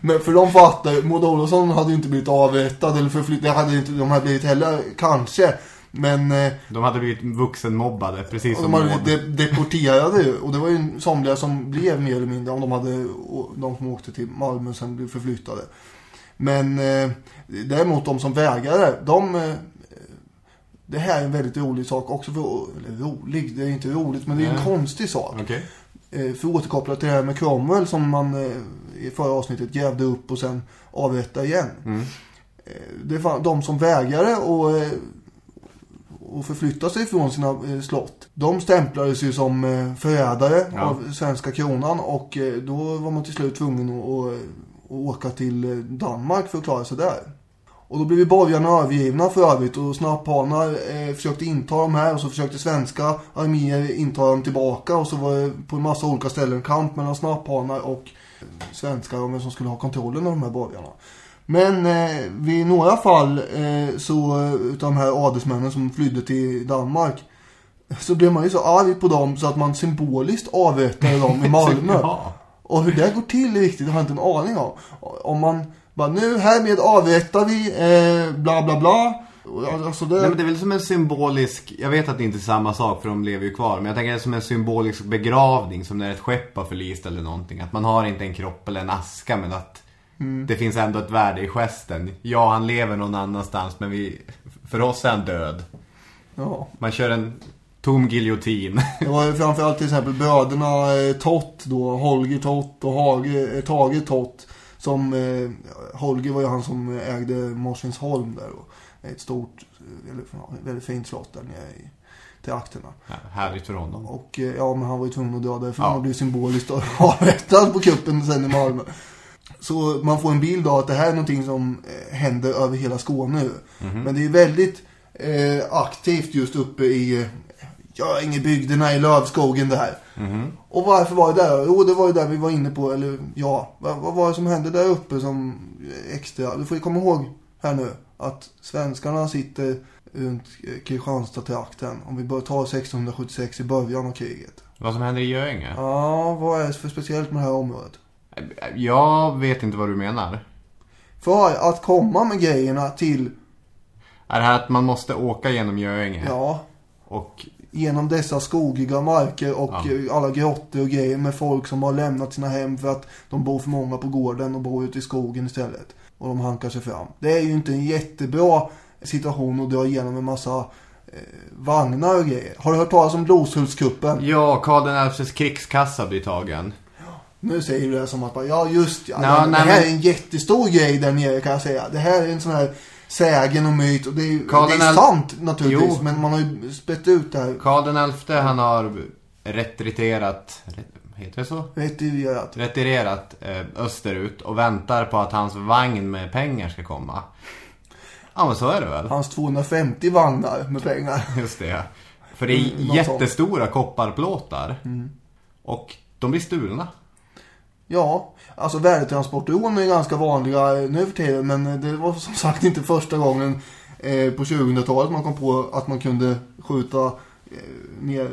men för de fattar, Maud Olofsson hade ju inte blivit avrättad eller förflyttad. Det hade inte de hade blivit heller, kanske. Men eh, De hade blivit vuxenmobbade, precis och som de hade blivit de, deporterade ju. Och det var ju somliga som blev mer eller mindre, om de hade, de som åkte till Malmö och sen blev förflyttade. Men eh, däremot de som vägrade, de... Det här är en väldigt rolig sak också för, rolig, det är inte roligt men det är en konstig sak. Okej. Eh, för att återkoppla till det här med Cromwell som man eh, i förra avsnittet grävde upp och sen avrättade igen. Mm. Eh, det var de som vägrade och, och förflytta sig från sina slott. De stämplades ju som förrädare Ja. av svenska kronan och då var man till slut tvungen att, att, åka till Danmark för att klara sig där. Och då blev ju borgarna övergivna för övrigt och snapphanar eh, försökte inta de här och så försökte svenska arméer inta dem tillbaka och så var det på en massa olika ställen kamp mellan snapphanar och svenskar om vem som skulle ha kontrollen av de här borgarna. Men eh, vid några fall eh, så eh, utav de här adelsmännen som flydde till Danmark så blev man ju så arg på dem så att man symboliskt avrättade dem i Malmö. Och hur det går till riktigt har jag inte en aning om. Om man bara nu härmed avrättar vi eh, bla bla bla. Alltså det, Nej, men det är väl som en symbolisk, jag vet att det inte är samma sak för de lever ju kvar, men jag tänker det är som en symbolisk begravning som när ett skepp har förlist eller någonting. Att man har inte en kropp eller en aska men att det finns ändå ett värde i gesten. Ja, han lever någon annanstans men vi, för oss är han död. ja. Man kör en tom giljotin. Det var ju framförallt till exempel bröderna eh, Tott då, Holger Tott och Hage, eh, Tage Tott. Som, eh, Holger var ju han som ägde Morsinsholm där och ett stort, eh, väldigt, ja, väldigt fint slott där nere i trakterna. Ja, härligt för honom. Och eh, ja, men han var ju tvungen att dö där för Ja. han blev symboliskt avrättad på kuppen sen i Malmö. Så man får en bild av att det här är någonting som eh, händer över hela Skåne nu. Men det är väldigt eh, aktivt just uppe i eh, Göingebygderna i Lövskogen där. Och varför var det där? Jo, det var ju där vi var inne på, eller ja, vad, vad var det som hände där uppe som extra? Du får ju komma ihåg här nu att svenskarna sitter runt Kristianstad-trakten. Om vi börjar ta 1676 i början av kriget. Vad som händer i Göinge? Ja, vad är det för speciellt med det här området? Jag vet inte vad du menar. För att komma med grejerna till, Är det här att man måste åka genom Göinge? ja, Och genom dessa skogiga marker och Ja. eh, alla grottor och grejer med folk som har lämnat sina hem för att de bor för många på gården och bor ute i skogen istället. Och de hankar sig fram. Det är ju inte en jättebra situation att dra igenom en massa eh, vagnar och grejer. Har du hört talas om Bloshultskuppen? Ja, Karl XIs krigskassa blir tagen. Nu säger du det som att bara, ja just ja, Ja, det, nej, det här men- är en jättestor grej där nere kan jag säga. Det här är en sån här sägen och myt och det är, ju- det den är sant naturligtvis. Jo. Men man har ju spett ut det här Karl XI han har retriterat, heter det så? retirerat. Retirerat eh, österut och väntar på att hans vagn med pengar ska komma. Ja men så är det väl. Hans 250 vagnar med pengar. Just det. För det är Mm, jättestora kopparplåtar. Och de blir stulna. Ja, alltså värdetransportrån är ganska vanliga eh, nu för tiden. Men eh, det var som sagt inte första gången eh, på 2000-talet man kom på att man kunde skjuta eh, ner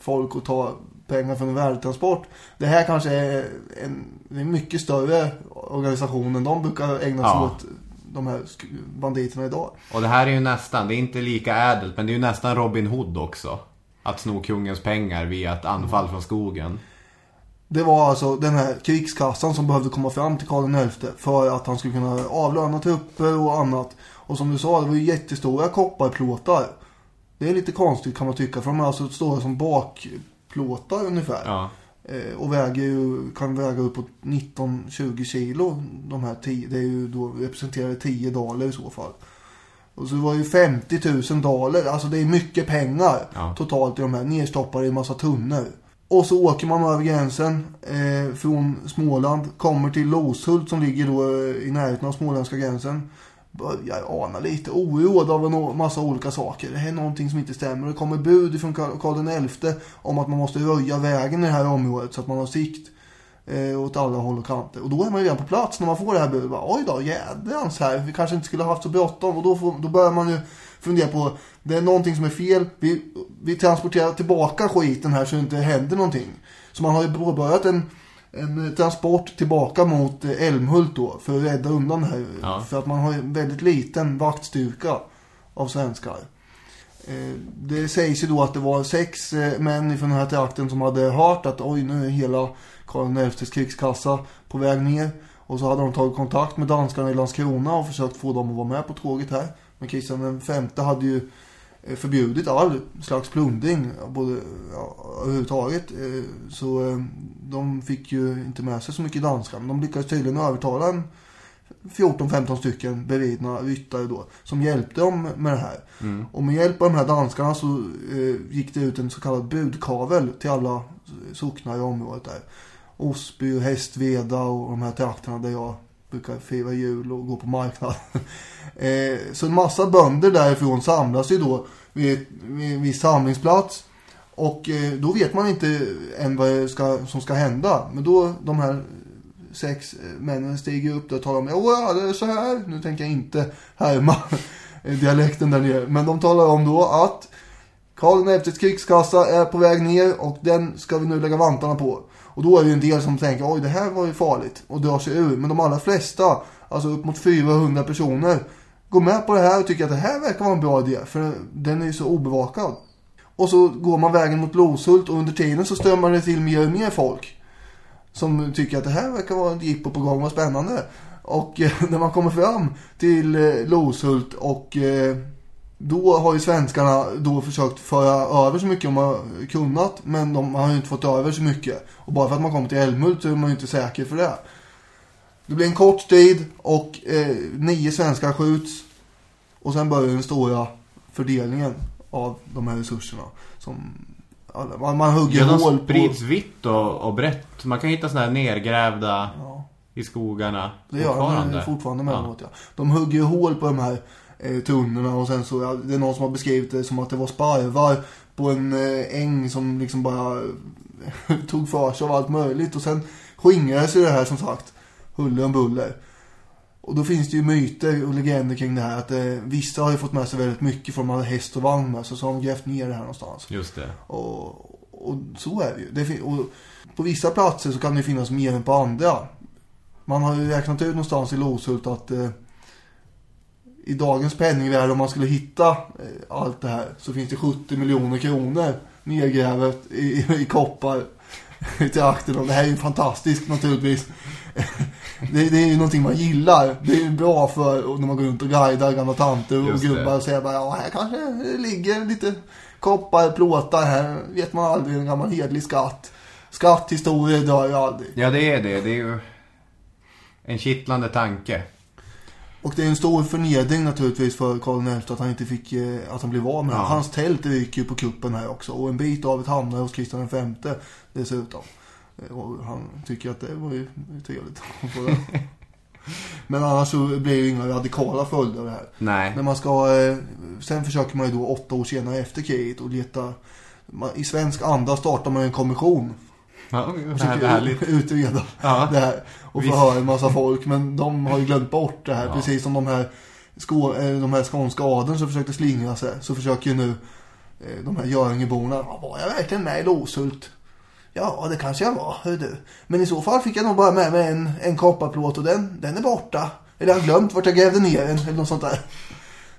folk och ta pengar från en värdetransport. Det här kanske är en, en mycket större organisation än de brukar ägna sig Ja. åt de här banditerna idag. Och det här är ju nästan, det är inte lika ädelt, men det är ju nästan Robin Hood också. Att sno kungens pengar via ett anfall från skogen. Det var alltså den här krigskassan som behövde komma fram till Karl XI för att han skulle kunna avlöna trupper och annat. Och som du sa, det var ju jättestora kopparplåtar. Det är lite konstigt kan man tycka, för de är alltså stora som bakplåtar ungefär. Ja. Eh, och väger ju, kan väga uppåt 19-20 kilo. De här 10, det är ju då representerar 10 daler i så fall. Och så var det ju 50 000 daler. Alltså det är mycket pengar Ja. totalt i de här. Nerstoppade i en massa tunnor. Och så åker man över gränsen eh, från Småland. Kommer till Loshult som ligger då eh, i närheten av småländska gränsen. Börjar ana lite oroad av en massa olika saker. Det här är någonting som inte stämmer. Det kommer bud från Karl XI om att man måste röja vägen i det här området så att man har sikt eh, åt alla håll och kanter. Och då är man ju redan på plats när man får det här budet. Oj då, jädrans här. Vi kanske inte skulle ha haft så bråttom. Och då, får, då börjar man ju fundera på, det är någonting som är fel. Vi, vi transporterar tillbaka skiten här så det inte händer någonting. Så man har ju påbörjat en, en transport tillbaka mot eh, Älmhult då. För att rädda undan det här. Ja. För att man har en väldigt liten vaktstyrka av svenskar. Eh, Det sägs ju då att det var sex eh, män från den här trakten som hade hört att oj nu är hela Karl XIs krigskassa på väg ner. Och så hade de tagit kontakt med danskarna i Landskrona och försökt få dem att vara med på tåget här. Men Kristian V hade ju förbjudit all slags plundring både, ja, överhuvudtaget. Eh, Så eh, de fick ju inte med sig så mycket danskar. Men de lyckades tydligen övertala en 14-15 stycken beridna ryttare då. Som hjälpte dem med det här. Och med hjälp av de här danskarna så eh, gick det ut en så kallad budkavel till alla socknar i området där. Osby och Hästveda och de här trakterna där jag brukar fira jul och gå på marknad. eh, så en massa bönder därifrån samlas ju då vid, vid en viss samlingsplats. Och eh, då vet man inte än vad ska, som ska hända. Men då de här sex eh, männen stiger upp där och talar om Åh, ja, det är så här. Nu tänker jag inte härma dialekten där nere. Men de talar om då att Karl XIs krigskassa är på väg ner och den ska vi nu lägga vantarna på. Och då är det ju en del som tänker oj det här var ju farligt och drar sig ur. Men de allra flesta, alltså upp mot 400 personer, går med på det här och tycker att det här verkar vara en bra idé. För den är ju så obevakad. Och så går man vägen mot Loshult och under tiden så strömmar det till mer och mer folk. Som tycker att det här verkar vara ett jippo på gång, vad spännande. Och eh, när man kommer fram till eh, Loshult och eh, då har ju svenskarna då försökt föra över så mycket de har kunnat. Men de har ju inte fått över så mycket. Och bara för att man kommer till Älmhult så är man ju inte säker för det. Det blir en kort strid och eh, nio svenskar skjuts. Och sen börjar den stora fördelningen av de här resurserna. Som man, man hugger Ja, hål på... sprids vitt och, och brett. Man kan hitta sådana här nergrävda Ja. i skogarna Det gör de fortfarande mellanåt, ja. De hugger hål på de här eh, tunnorna och sen så, ja, det är någon som har beskrivit det som att det var sparvar på en eh, äng som liksom bara tog för sig av allt möjligt och sen skingrades ju det här som sagt, huller om buller. Och då finns det ju myter och legender kring det här att eh, vissa har ju fått med sig väldigt mycket från de hade häst och vagn med sig så har de grävt ner det här någonstans. Just det. Och, och så är det ju. Det och på vissa platser så kan det ju finnas mer än på andra. Man har ju räknat ut någonstans i Loshult att eh, i dagens penningvärde om man skulle hitta eh, allt det här så finns det 70 miljoner kronor nedgrävet i, i koppar i trakten. Och det här är ju fantastiskt naturligtvis. Det, det är ju någonting man gillar. Det är ju bra för när man går runt och guidar gamla tanter och Just det. gubbar och säger bara ja här kanske det ligger lite koppar, plåtar här. Vet man aldrig en gammal hedlig skatt. Skatthistorier dör ju aldrig. Ja, det är det. Det är ju en kittlande tanke. Och det är en stor förnedring naturligtvis för Karl XI att han inte fick, eh, att han blev av med. Ja. Hans tält ryker ju på kuppen här också. Och en bit av det hamnar hos Kristian V dessutom. Eh, Och han tycker att det var ju trevligt. Men annars så blir det ju inga radikala följder av det här. Nej. Men man ska, eh, sen försöker man ju då åtta år senare efter kriget och leta, i svensk anda startar man en kommission. Ja, här är Försöker härligt. utreda Ja. det här och Visst. förhöra en massa folk. Men de har ju glömt bort det här. Ja. Precis som de här, skå, eh, de här skånska adeln som försökte slingra sig. Så försöker ju nu eh, de här Göringeborna. "Ja, Var jag verkligen med i Låshult? Ja, det kanske jag var, hör du. Men i så fall fick jag nog bara med mig en, en kopparplåt och den, den är borta. Eller jag har glömt vart jag grävde ner den, eller något sånt där.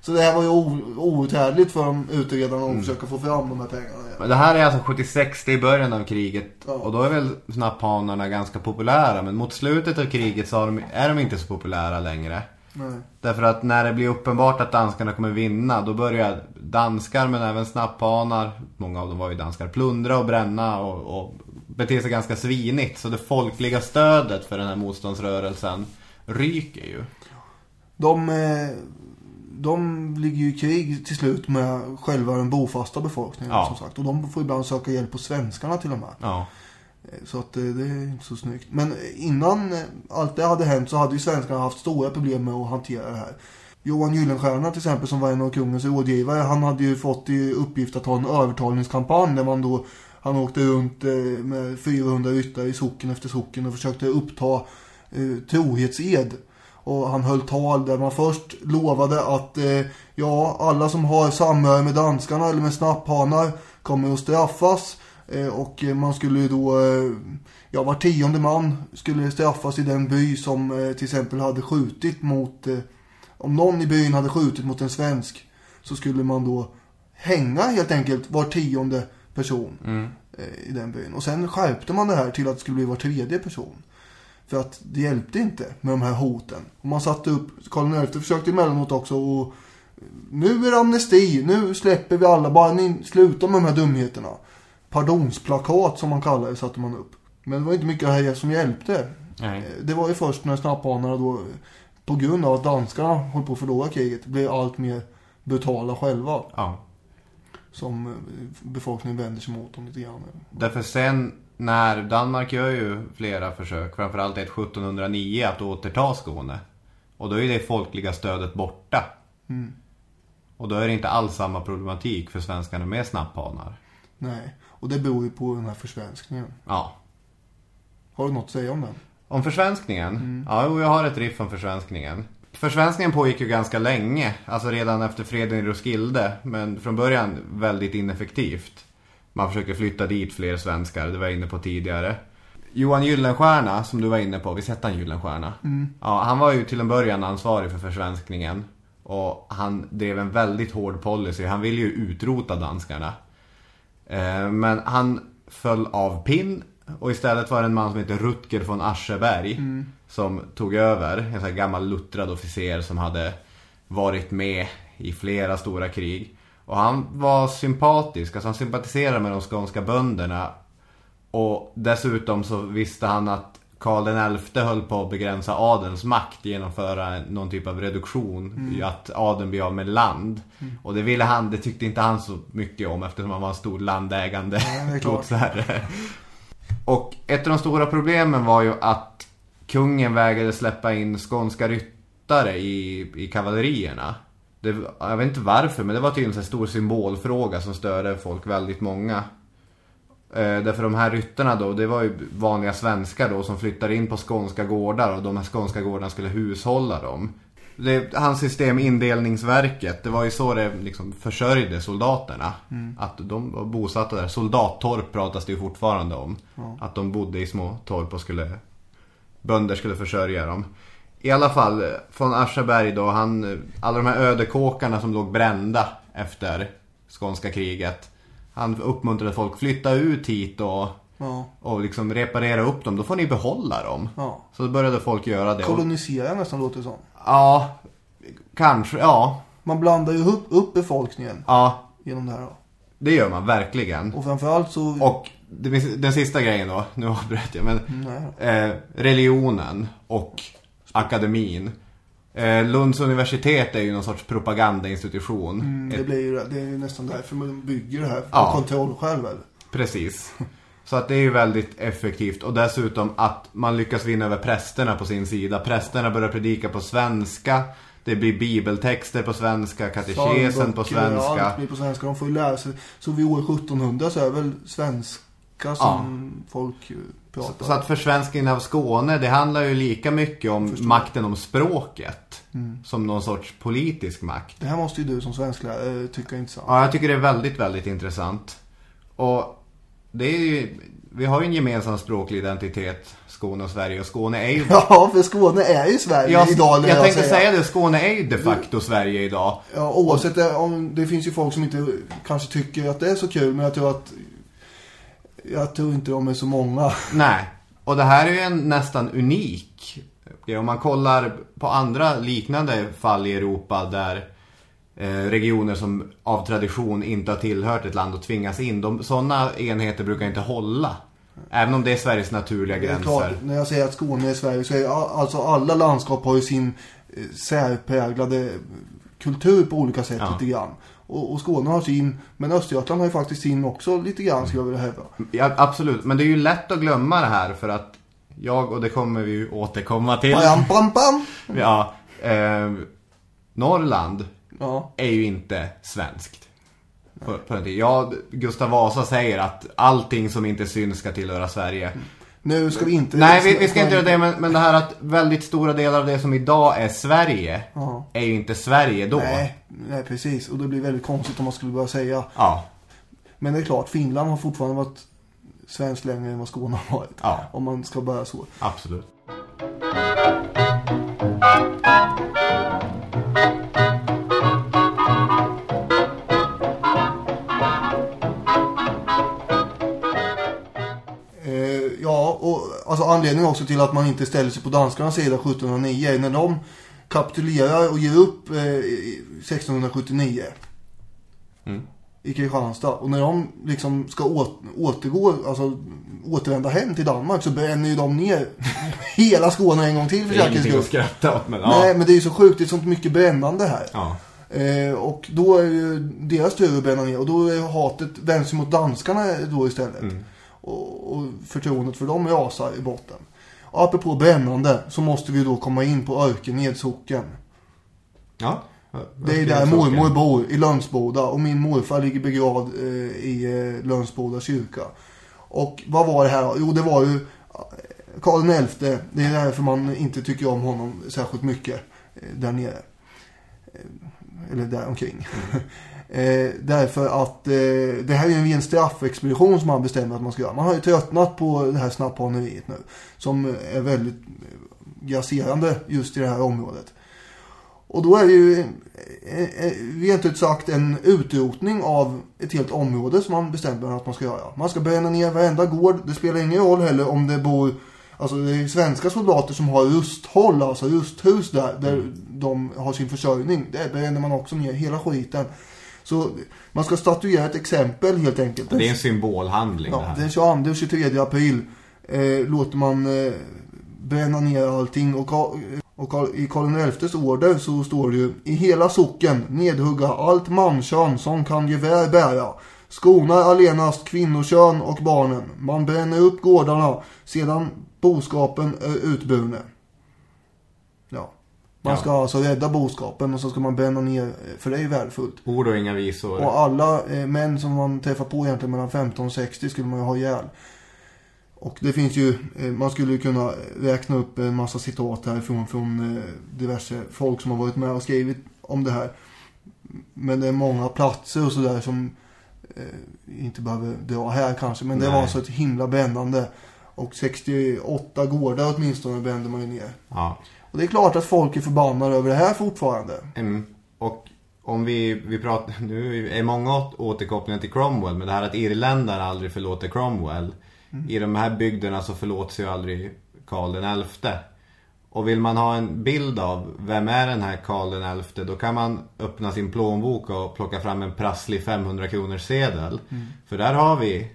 Så det här var ju outhärdligt för utredarna att försöka få fram de här pengarna. Men det här är alltså 76, det är i början av kriget. Ja. Och då är väl snapphanarna ganska populära. Men mot slutet av kriget så de, är de inte så populära längre. Nej. Därför att när det blir uppenbart att danskarna kommer vinna, då börjar danskar men även snapphanar, många av dem var ju danskar, plundra och bränna och, och bete sig ganska svinigt. Så det folkliga stödet för den här motståndsrörelsen ryker ju. De, eh, de ligger ju i krig till slut med själva den bofasta befolkningen Ja. som sagt. Och de får ibland söka hjälp på svenskarna till och med. Ja. Eh, Så att eh, det är inte så snyggt. Men innan eh, allt det hade hänt så hade ju svenskarna haft stora problem med att hantera det här. Johan Gyllenstierna till exempel som var en av kungens rådgivare. Han hade ju fått i uppgift att ha en övertalningskampanj där man då han åkte runt med 400 ryttare i socken efter socken och försökte uppta eh, trohetsed. Och han höll tal där man först lovade att eh, ja, alla som har samröre med danskarna eller med snapphanar kommer att straffas. Eh, och man skulle ju då, eh, ja var tionde man skulle straffas i den by som eh, till exempel hade skjutit mot, eh, om någon i byn hade skjutit mot en svensk så skulle man då hänga helt enkelt var tionde person eh, i den byn. Och sen skärpte man det här till att det skulle bli var tredje person. För att det hjälpte inte med de här hoten. Och man satte upp, Karl XI försökte emellanåt också och nu är det amnesti, nu släpper vi alla, bara ni slutar med de här dumheterna. Pardonsplakat som man kallar det satte man upp. Men det var inte mycket här som hjälpte. Nej. Eh, Det var ju först när snapphanarna då, på grund av att danskarna höll på att förlora kriget, blev allt mer brutala själva. Ja. Som eh, befolkningen vänder sig mot dem lite grann. Därför sen när Danmark gör ju flera försök, framförallt ett 1709 att återta Skåne. Och då är det folkliga stödet borta. Och då är det inte alls samma problematik för svenskarna med snapphanar. Nej, och det beror ju på den här försvenskningen. Ja. Har du något att säga om den? Om försvenskningen? Ja, jo, jag har ett riff om försvenskningen. Försvenskningen pågick ju ganska länge, alltså redan efter freden i Roskilde, men från början väldigt ineffektivt. Man försöker flytta dit fler svenskar, det var jag inne på tidigare. Johan Gyllenstierna, som du var inne på, visst hette han Gyllenstierna? Ja, han var ju till en början ansvarig för försvenskningen. Och han drev en väldigt hård policy, han ville ju utrota danskarna. Eh, Men han föll av pinn och istället var det en man som heter Rutger von Ascheberg som tog över. En sån här gammal luttrad officer som hade varit med i flera stora krig. Och han var sympatisk, alltså han sympatiserade med de skånska bönderna. Och dessutom så visste han att Karl XI höll på att begränsa adelns makt, genomföra någon typ av reduktion, i att adeln blir av med land. Och det ville han, det tyckte inte han så mycket om eftersom han var en stor landägande godsherre. Och ett av de stora problemen var ju att kungen vägrade släppa in skånska ryttare i, i kavallerierna. Det, jag vet inte varför, men det var tydligen en stor symbolfråga som störde folk väldigt många. Eh, därför de här ryttarna då, det var ju vanliga svenskar då som flyttade in på skånska gårdar och de här skånska gårdarna skulle hushålla dem. Det, hans system Indelningsverket, det var ju så det liksom försörjde soldaterna. Att de var bosatta där. Soldattorp pratas det ju fortfarande om. Att de bodde i små torp och skulle bönder skulle försörja dem. I alla fall, från Ascheberg då, han, alla de här ödekåkarna som låg brända efter skånska kriget. Han uppmuntrade folk, flytta ut hit och, Ja. och liksom reparera upp dem, då får ni behålla dem. Ja. Så då började folk göra det. Kolonisera nästan låter det som. ja, kanske, ja. Man blandar ju upp, upp befolkningen Ja, genom det här då. det gör man verkligen. Och framförallt så... Och den sista grejen då, nu avbröt jag, men eh, religionen och akademin. Eh, Lunds universitet är ju någon sorts propagandainstitution. Mm, det, blir ju, det är ju nästan därför man bygger det här. Ja. kontroll själv eller? Precis. Så att det är ju väldigt effektivt. Och dessutom att man lyckas vinna över prästerna på sin sida. Prästerna börjar predika på svenska. Det blir bibeltexter på svenska, katekesen på svenska. Allt blir på svenska. De får ju lära sig. Så vid år 1700 så är väl svensk, svenska som folk eh, pratar. Så att försvenskningen av Skåne, det handlar ju lika mycket om makten om språket. Mm. Som någon sorts politisk makt. Det här måste ju du som svensklärare eh, tycka är intressant. Ja, jag tycker det är väldigt, väldigt intressant. Och det är ju, vi har ju en gemensam språklig identitet, Skåne och Sverige. Och Skåne är ju... Ja, för Skåne är ju Sverige jag, idag. vill jag tänkte säga. säga det, Skåne är ju de facto Sverige idag. Ja, oavsett det, om det finns ju folk som inte kanske tycker att det är så kul, men jag tror att jag tror inte de är så många. Nej, och det här är ju en nästan unik. Om man kollar på andra liknande fall i Europa där eh, regioner som av tradition inte har tillhört ett land och tvingas in. De, sådana enheter brukar inte hålla. Även om det är Sveriges naturliga gränser. klart, när jag säger att Skåne är Sverige så är all- alltså alla landskap har ju sin eh, särpräglade kultur på olika sätt Ja. lite grann. Och, och Skåne har sin, men Östergötland har ju faktiskt sin också lite grann skulle jag vilja hävda. Ja, absolut, men det är ju lätt att glömma det här för att jag, och det kommer vi ju återkomma till. Pam, pam, pam. Ja, eh, Norrland Ja, är ju inte svenskt. På, på. Ja, Gustav Vasa säger att allting som inte syns ska tillhöra Sverige. Nu ska vi inte... Nej, vi, vi ska inte göra det, men, men det här att väldigt stora delar av det som idag är Sverige Ja. är ju inte Sverige då. Nej, nej, precis. Och det blir väldigt konstigt om man skulle börja säga. Ja, Men det är klart, Finland har fortfarande varit svenskt längre än vad Skåne har varit. Ja. Om man ska börja så. absolut. Alltså anledningen också till att man inte ställer sig på danskarnas sida 1709 är när de kapitulerar och ger upp eh, i- 1679 Mm. i Kristianstad. Och när de liksom ska åt, återgå, alltså återvända hem till Danmark så bränner ju de ner hela Skåne en gång till för Det är säkerhets ingenting att skull. skratta åt, men ja. Nej, men det är ju så sjukt, det är så mycket brännande här. ja. Eh, och då är ju deras tur att bränna ner. Och då är hatet vänds mot danskarna då istället. Och, och förtroendet för dem rasar i botten. Och apropå brännande så måste vi då komma in på Örkeneds socken. ja. Det är där mormor bor, i Lönsboda. Och min morfar ligger begravd eh, i eh, Lönsboda kyrka. Och vad var det här? Jo, det var ju eh, Karl XI. Det är därför man inte tycker om honom särskilt mycket eh, där nere. Eh, eller där omkring. eh, därför att eh, det här är ju en straffexpedition som man bestämmer att man ska göra. Man har ju tröttnat på det här snapphaneriet nu. Som är väldigt eh, grasserande just i det här området. Och då är det ju, eh, eh, rent ut sagt, en utrotning av ett helt område som man bestämmer att man ska göra. Man ska bränna ner varenda gård. Det spelar ingen roll heller om det bor, alltså det är svenska soldater som har rusthåll, alltså rusthus där, där de har sin försörjning. Där bränner man också ner hela skiten. Så man ska statuera ett exempel helt enkelt. Det är en symbolhandling det Ja, här. den 22 och 23 april eh, låter man eh, bränna ner allting och, och i Karl XIs order så står det ju i hela socken nedhugga allt mankön som kan gevär bära. Skonar allenast kvinnokön och barnen. Man bränner upp gårdarna sedan boskapen är utburne. Man Ja. ska alltså rädda boskapen och så ska man bränna ner, eh, för det är ju värdefullt. Ord och inga visor. Och alla eh, män som man träffar på egentligen mellan 15 och 60 skulle man ju ha ihjäl. Och det finns ju, eh, man skulle ju kunna räkna upp en massa citat härifrån från eh, diverse folk som har varit med och skrivit om det här. Men det är många platser och sådär som eh, inte behöver dra här kanske. Men det Nej. var så ett himla brännande. Och 68 gårdar åtminstone brände man ju ner. Ja. Och det är klart att folk är förbannade över det här fortfarande. Mm. Och om vi, vi pratar, nu är många åt- återkopplingar till Cromwell, men det här att irländare aldrig förlåter Cromwell. I de här bygderna så förlåts ju aldrig Karl den XI. Och vill man ha en bild av vem är den här Karl den XI, då kan man öppna sin plånbok och plocka fram en prasslig 500 kronors sedel. För där har vi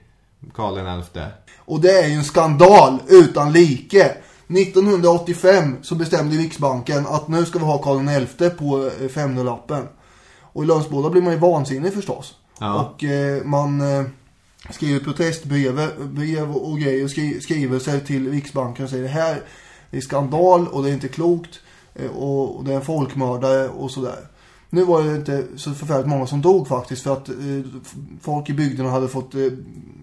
Karl XI. Och det är ju en skandal utan like. 1985 så bestämde Riksbanken att nu ska vi ha Karl XI på eh, 500-lappen. Och i Lönsboda blir man ju vansinnig förstås. Ja. Och eh, man eh, skriver protestbrev brev och grejer och skri, skrivelser till Riksbanken och säger det här är skandal och det är inte klokt. Eh, och, och det är en folkmördare och sådär. Nu var det inte så förfärligt många som dog faktiskt för att eh, folk i bygderna hade fått eh,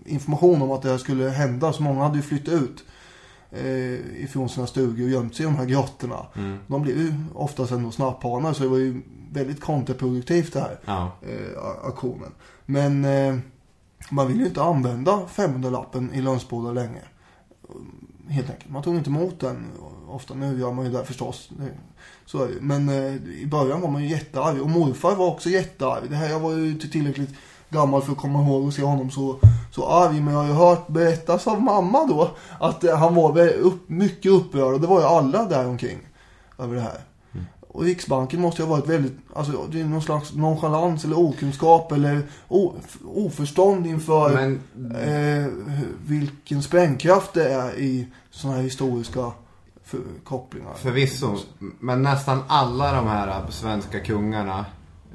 information om att det här skulle hända. Så många hade ju flyttat ut eh, ifrån sina stugor och gömt sig i de här grottorna. De blev ju oftast ändå snapphanar så det var ju väldigt kontraproduktivt det här Ja. eh, aktionen. Men eh, man vill ju inte använda 500-lappen i Lönsboda länge. Helt enkelt. Man tog inte emot den ofta. Nu gör man ju det förstås. Så. Men eh, i början var man ju jättearg. Och morfar var också jättearg. Det här, jag var ju inte tillräckligt gammal för att komma ihåg och se honom så, så arg. Men jag har ju hört berättas av mamma då. Att eh, han var upp, mycket upprörd. Och det var ju alla där omkring. Över det här. Och Riksbanken måste ju ha varit väldigt, alltså det är någon slags nonchalans eller okunskap eller o, oförstånd inför Men eh, vilken sprängkraft det är i sådana här historiska för, kopplingar. Förvisso, men nästan alla de här svenska kungarna,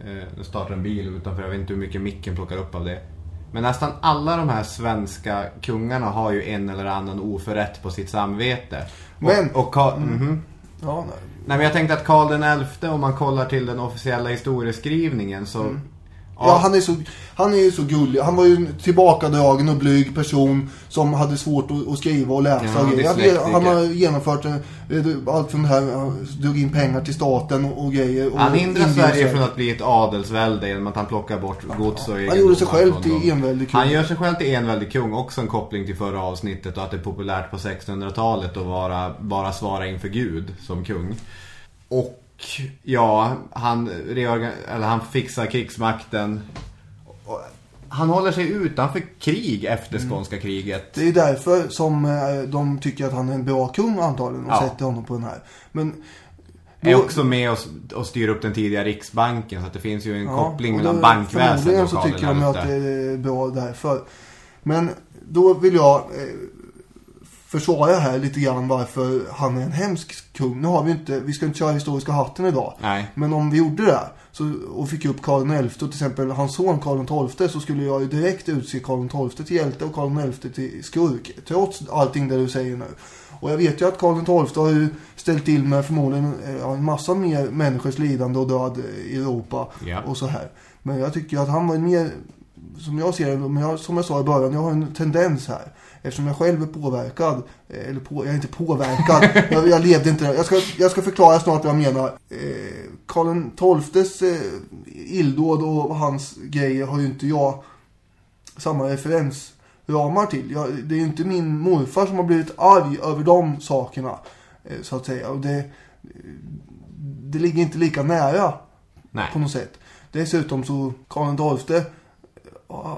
eh, nu startar en bil utanför, jag vet inte hur mycket micken plockar upp av det. Men nästan alla de här svenska kungarna har ju en eller annan oförrätt på sitt samvete. Och, Men- och Karl, mhm. Ja, nej. Nej men jag tänkte att Karl den XI, om man kollar till den officiella historieskrivningen så... Mm. Ja, han är, så, han är ju så gullig. Han var ju en tillbakadragen och blyg person som hade svårt att, att skriva och läsa. Ja, grejer. dyslektiker. han har genomfört eh, allt från det här, han drog in pengar till staten och, och grejer. Och Han hindrar Sverige från att bli ett adelsvälde genom att han plockar bort gods och Han gjorde sig själv till enväldig kung. Han gör sig själv till enväldig kung, också en koppling till förra avsnittet och att det är populärt på 1600-talet att vara, bara svara inför Gud som kung. Och ja, han, eller han fixar krigsmakten. Och Han håller sig utanför krig efter Mm. skånska kriget. Det är därför som eh, de tycker att han är en bra kung antagligen och Ja. sätter honom på den här. Men Är då- också med och, och styr upp den tidiga riksbanken så att det finns ju en Ja, koppling mellan bankväsendet och så tycker de att det är bra därför. Men då vill jag eh, försvara här lite grann varför han är en hemsk kung. Nu har vi inte, vi ska inte köra historiska hatten idag. Nej. Men om vi gjorde det så, och fick upp Karl XI och till exempel hans son Karl XII så skulle jag ju direkt utse Karl XII till hjälte och Karl XI till skurk. Trots allting det du säger nu. Och jag vet ju att Karl XII har ju ställt till med förmodligen eh, en massa mer människors lidande och död i Europa Ja. och så här. Men jag tycker att han var en mer, som jag ser det, men jag, som jag sa i början, jag har en tendens här. Eftersom jag själv är påverkad, eh, eller på, jag är inte påverkad, jag, jag levde inte där. Jag ska, jag ska förklara snart vad jag menar. Eh, Karl XIIs eh, illdåd och hans grejer har ju inte jag samma referensramar till. Jag, det är ju inte min morfar som har blivit arg över de sakerna, eh, så att säga. Och det, det ligger inte lika nära Nej. på något sätt. Dessutom så Karl XII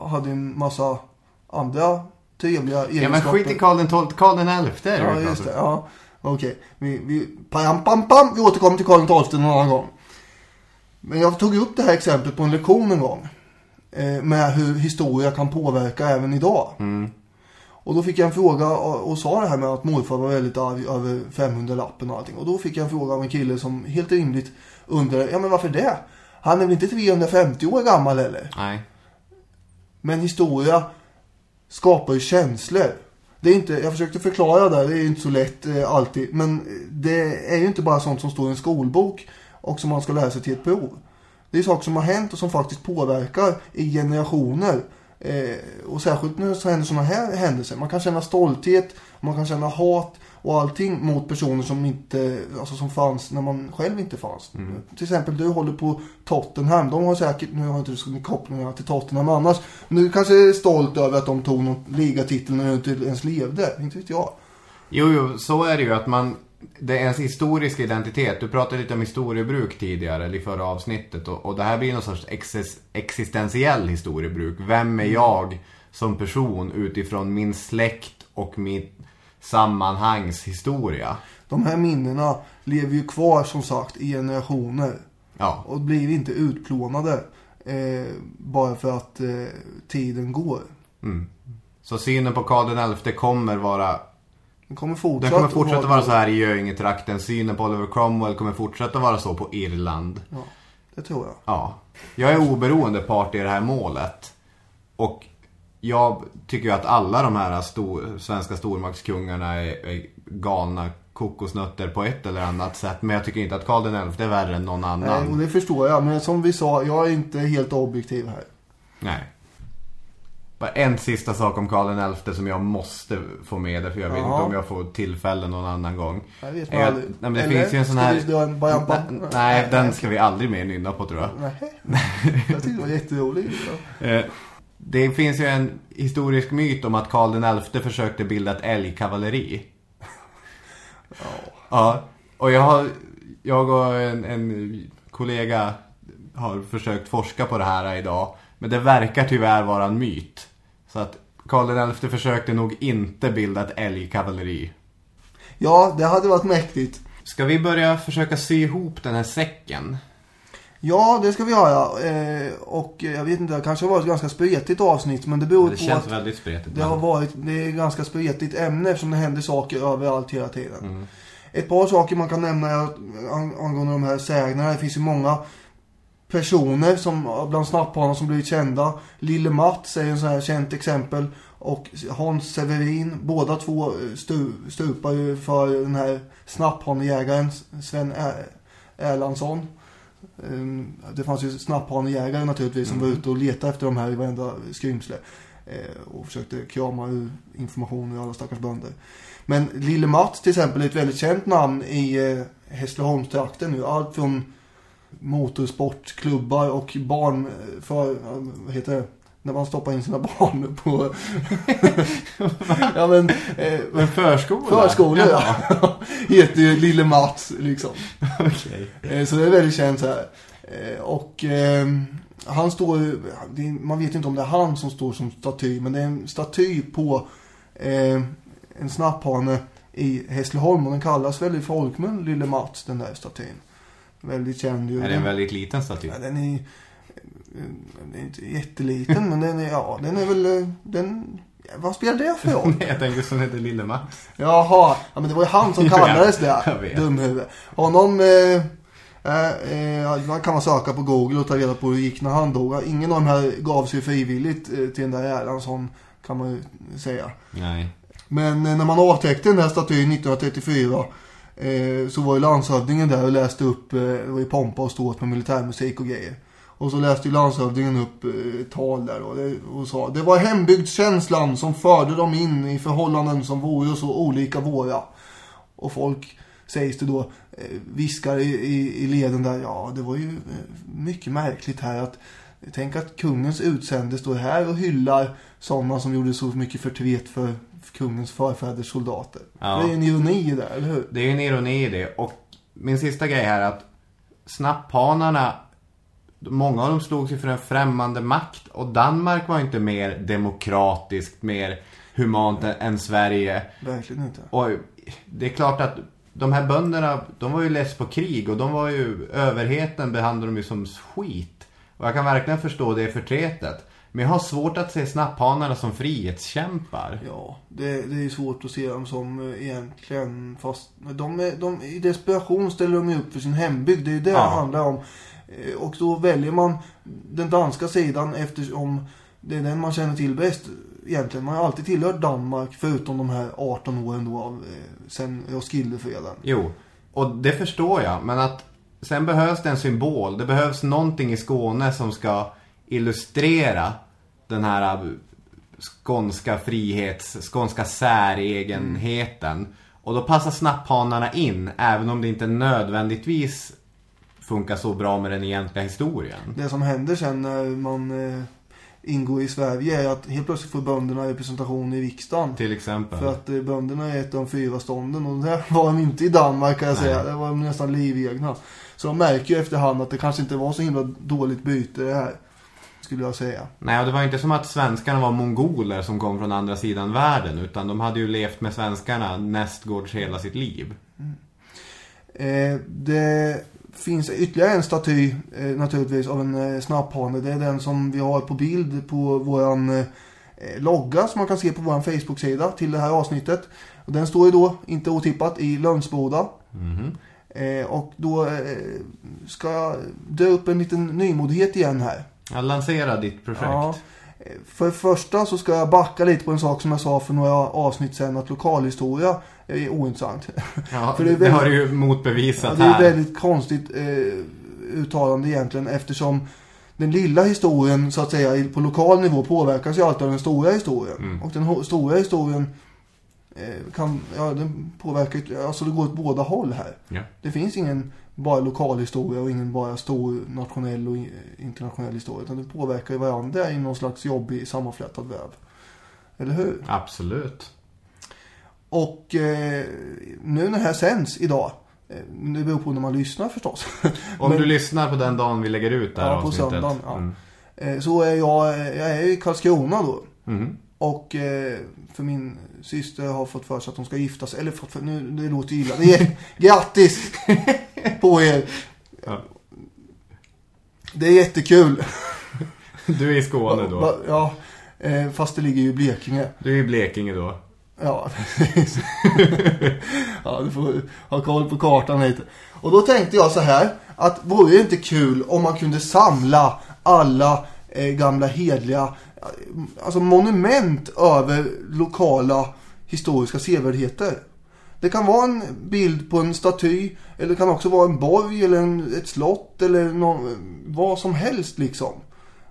hade en massa andra trevliga egenskaper. Ja men skit i Karl den XII, Karl den XI är Ja, just det. Ja. Okej. Vi, vi, pam, pam, pam. Vi återkommer till Karl XII någon annan gång. Men jag tog upp det här exemplet på en lektion en gång. Eh, med hur historia kan påverka även idag. Och då fick jag en fråga och, och sa det här med att morfar var väldigt arg över 500-lappen och allting. Och då fick jag en fråga av en kille som helt rimligt undrade, ja men varför det? Han är väl inte 350 år gammal eller? Nej. Men historia skapar ju känslor. Det är inte, jag försökte förklara där, det är inte så lätt eh, alltid. Men eh, det är ju inte bara sånt som står i en skolbok och som man ska lära sig till ett prov. Det är saker som har hänt och som faktiskt påverkar i generationer. Eh, och särskilt när det händer sådana här händelser. Man kan känna stolthet, man kan känna hat och allting mot personer som inte, alltså som fanns när man själv inte fanns. Till exempel du håller på Tottenham. De har säkert, nu har jag inte så mycket kopplingar till Tottenham annars. Men du kanske är stolt över att de tog någon ligatitel när du inte ens levde. Inte vet jag. Jo, jo, så är det ju att man... Det är ens historiska identitet. Du pratade lite om historiebruk tidigare, eller i förra avsnittet. Och, och det här blir någon sorts exis, existentiell historiebruk. Vem är jag som person utifrån min släkt och min sammanhangshistoria? De här minnena lever ju kvar som sagt i generationer. Ja, Och blir inte utplånade. Eh, bara för att eh, tiden går. så synen på Karl den XI kommer vara... Den kommer Den fortsatt, kommer fortsätta vara så här i Göingetrakten. Synen på Oliver Cromwell kommer fortsätta vara så på Irland. Ja, det tror jag. Ja. Jag är oberoende part i det här målet. Och jag tycker ju att alla de här stor, svenska stormaktskungarna är, är galna kokosnötter på ett eller annat sätt. Men jag tycker inte att Karl XI är värre än någon Nej, annan. och det förstår jag. Men som vi sa, jag är inte helt objektiv här. Nej. Bara en sista sak om Karl XI som jag måste få med för jag vet inte om jag får tillfälle någon annan gång. Jag vet man Jag, aldrig. nej, men det Eller, finns ju en sån här... en bajampa? Nej, nej, den ska vi aldrig mer nynna på tror jag. Nej, jag tyckte det var jätteroligt. Ja. Det finns ju en historisk myt om att Karl XI försökte bilda ett älgkavalleri. Ja, och jag har jag och en, en kollega har försökt forska på det här idag. Men det verkar tyvärr vara en myt. Så att Karl XI försökte nog inte bilda ett älgkavalleri. ja, det hade varit mäktigt. Ska vi börja försöka sy ihop den här säcken? Ja, det ska vi göra. Eh, och jag vet inte, det kanske har varit ett ganska spretigt avsnitt. Men det beror Det på känns att väldigt spretigt. det har varit det är ett ganska spretigt ämne eftersom det händer saker överallt hela tiden. Mm. Ett par saker man kan nämna är att, ang- angående de här sägnerna. Det finns ju många personer som, bland snapphanar som blivit kända. Lille Mats är en sån här känt exempel. Och Hans Severin, båda två eh, stu, stupar ju för den här snapphanejägaren Sven Erlandsson. Ehm, Det fanns ju snapphanejägare naturligtvis som var ute och letade efter de här i varenda skrymsle. eh, Och försökte krama ur information ur alla stackars bönder. Men Lille Mats till exempel är ett väldigt känt namn i eh, Hässleholmstrakten nu. Allt från motorsportklubbar och barn eh, för, vad heter det? När man stoppar in sina barn på... ja men... Eh, Men förskola? Förskolor ja. Heter ju Lille Mats liksom. Okej. Eh, Så det är väldigt känt så här. Eh, Och eh, han står är- man vet inte om det är han som står som staty, men det är en staty på eh, en snapphane i Hässleholm och den kallas väl i folkmun Lille Mats, den där statyn. Väldigt känd ju. Är det en väldigt liten staty? Ja, den är, eh, den är inte jätteliten, men den är, ja, den är väl, eh, den, vad spelar det för roll? Nej, jag tänkte som heter Lille Mats. Jaha, ja, men det var ju han som kallades det. Dumhuvud. Honom eh, eh, eh, man kan man söka på Google och ta reda på hur det gick när han dog. Ingen av de här gav sig frivilligt eh, till den där Erlandsson kan man ju säga. Nej. Men eh, när man avtäckte den här statyn 1934 eh, så var ju landshövdingen där och läste upp, eh, det var ju pompa och ståt med militärmusik och grejer. Och så läste ju landshövdingen upp eh, tal där och, det, och sa Det var hembygdskänslan som förde dem in i förhållanden som vore så olika våra. Och folk, sägs det då, eh, viskar i, i, i leden där Ja, det var ju eh, mycket märkligt här att Tänk att kungens utsände står här och hyllar sådana som gjorde så mycket förtret för kungens förfäders soldater. Ja. Det är en ironi det, eller hur? Det är ju en ironi i det. Och min sista grej här är att snapphanarna, många av dem slogs ju för en främmande makt. Och Danmark var inte mer demokratiskt, mer humant än Sverige. Verkligen inte. Och det är klart att de här bönderna, de var ju less på krig och de var ju, överheten behandlade de ju som skit. Och jag kan verkligen förstå det förtretet. Men jag har svårt att se snapphanarna som frihetskämpar. Ja, det, det är svårt att se dem som eh, egentligen fast de, är, de i desperation ställer de upp för sin hembygd. Det är ju det Ja. det handlar om. Eh, Och då väljer man den danska sidan eftersom det är den man känner till bäst egentligen. Man har alltid tillhört Danmark förutom de här 18 åren då av eh, sen Roskildefreden. Jo, och det förstår jag. Men att sen behövs det en symbol. Det behövs någonting i Skåne som ska illustrera den här äh, skånska frihets, skånska säregenheten. Och då passar snapphanarna in, även om det inte nödvändigtvis funkar så bra med den egentliga historien. Det som händer sen när man eh, ingår i Sverige är att helt plötsligt får bönderna representation i riksdagen. Till exempel. För att eh, bönderna är ett av de fyra stånden och det var de inte i Danmark kan jag Nej. säga. Det var de nästan livegna. Så de märker ju efterhand att det kanske inte var så himla dåligt byte det här. Skulle jag säga. Nej, och det var inte som att svenskarna var mongoler som kom från andra sidan världen. Utan de hade ju levt med svenskarna nästgårds hela sitt liv. Eh, det finns ytterligare en staty eh, naturligtvis av en eh, snapphane. Det är den som vi har på bild på våran eh, logga som man kan se på våran Facebook-sida till det här avsnittet. Och den står ju då, inte otippat, i Lönsboda. Mhm. Eh, och då eh, ska jag dra upp en liten nymodighet igen här. Jag lanserar ditt projekt. Ja, För det första så ska jag backa lite på en sak som jag sa för några avsnitt sedan att lokalhistoria är ointressant. Ja, För det, det är väldigt- har du ju motbevisat Ja, det är här. väldigt konstigt eh, uttalande egentligen eftersom den lilla historien så att säga på lokal nivå påverkas ju alltid av den stora historien. Mm. Och den ho- stora historien eh, kan, ja den påverkar, alltså det går åt båda håll här. Ja. Det finns ingen bara lokal historia och ingen bara stor nationell och internationell historia. Utan det påverkar ju varandra i någon slags jobbig sammanflätad väv. Eller hur? Absolut. Och eh, nu när det här sänds idag. eh, Det beror på när man lyssnar förstås. Om Men- du lyssnar på den dagen vi lägger ut det här Ja, på avsnittet. söndagen, ja. Mm. Eh, Så är jag, jag är i Karlskrona då. Mhm. Och eh, för min syster har fått för sig att hon ska gifta sig. Eller fått för, nu, det låter ju illa. Det är, grattis på er. Ja. Det är jättekul. Du är i Skåne då. Va- Ja, eh, fast det ligger ju i Blekinge. Du är i Blekinge då. Ja, precis. ja, du får ha koll på kartan lite. Och då tänkte jag så här, att vore det inte kul om man kunde samla alla eh, gamla hedliga, alltså monument över lokala historiska sevärdheter. Det kan vara en bild på en staty, eller det kan också vara en borg eller en, ett slott eller någon, vad som helst liksom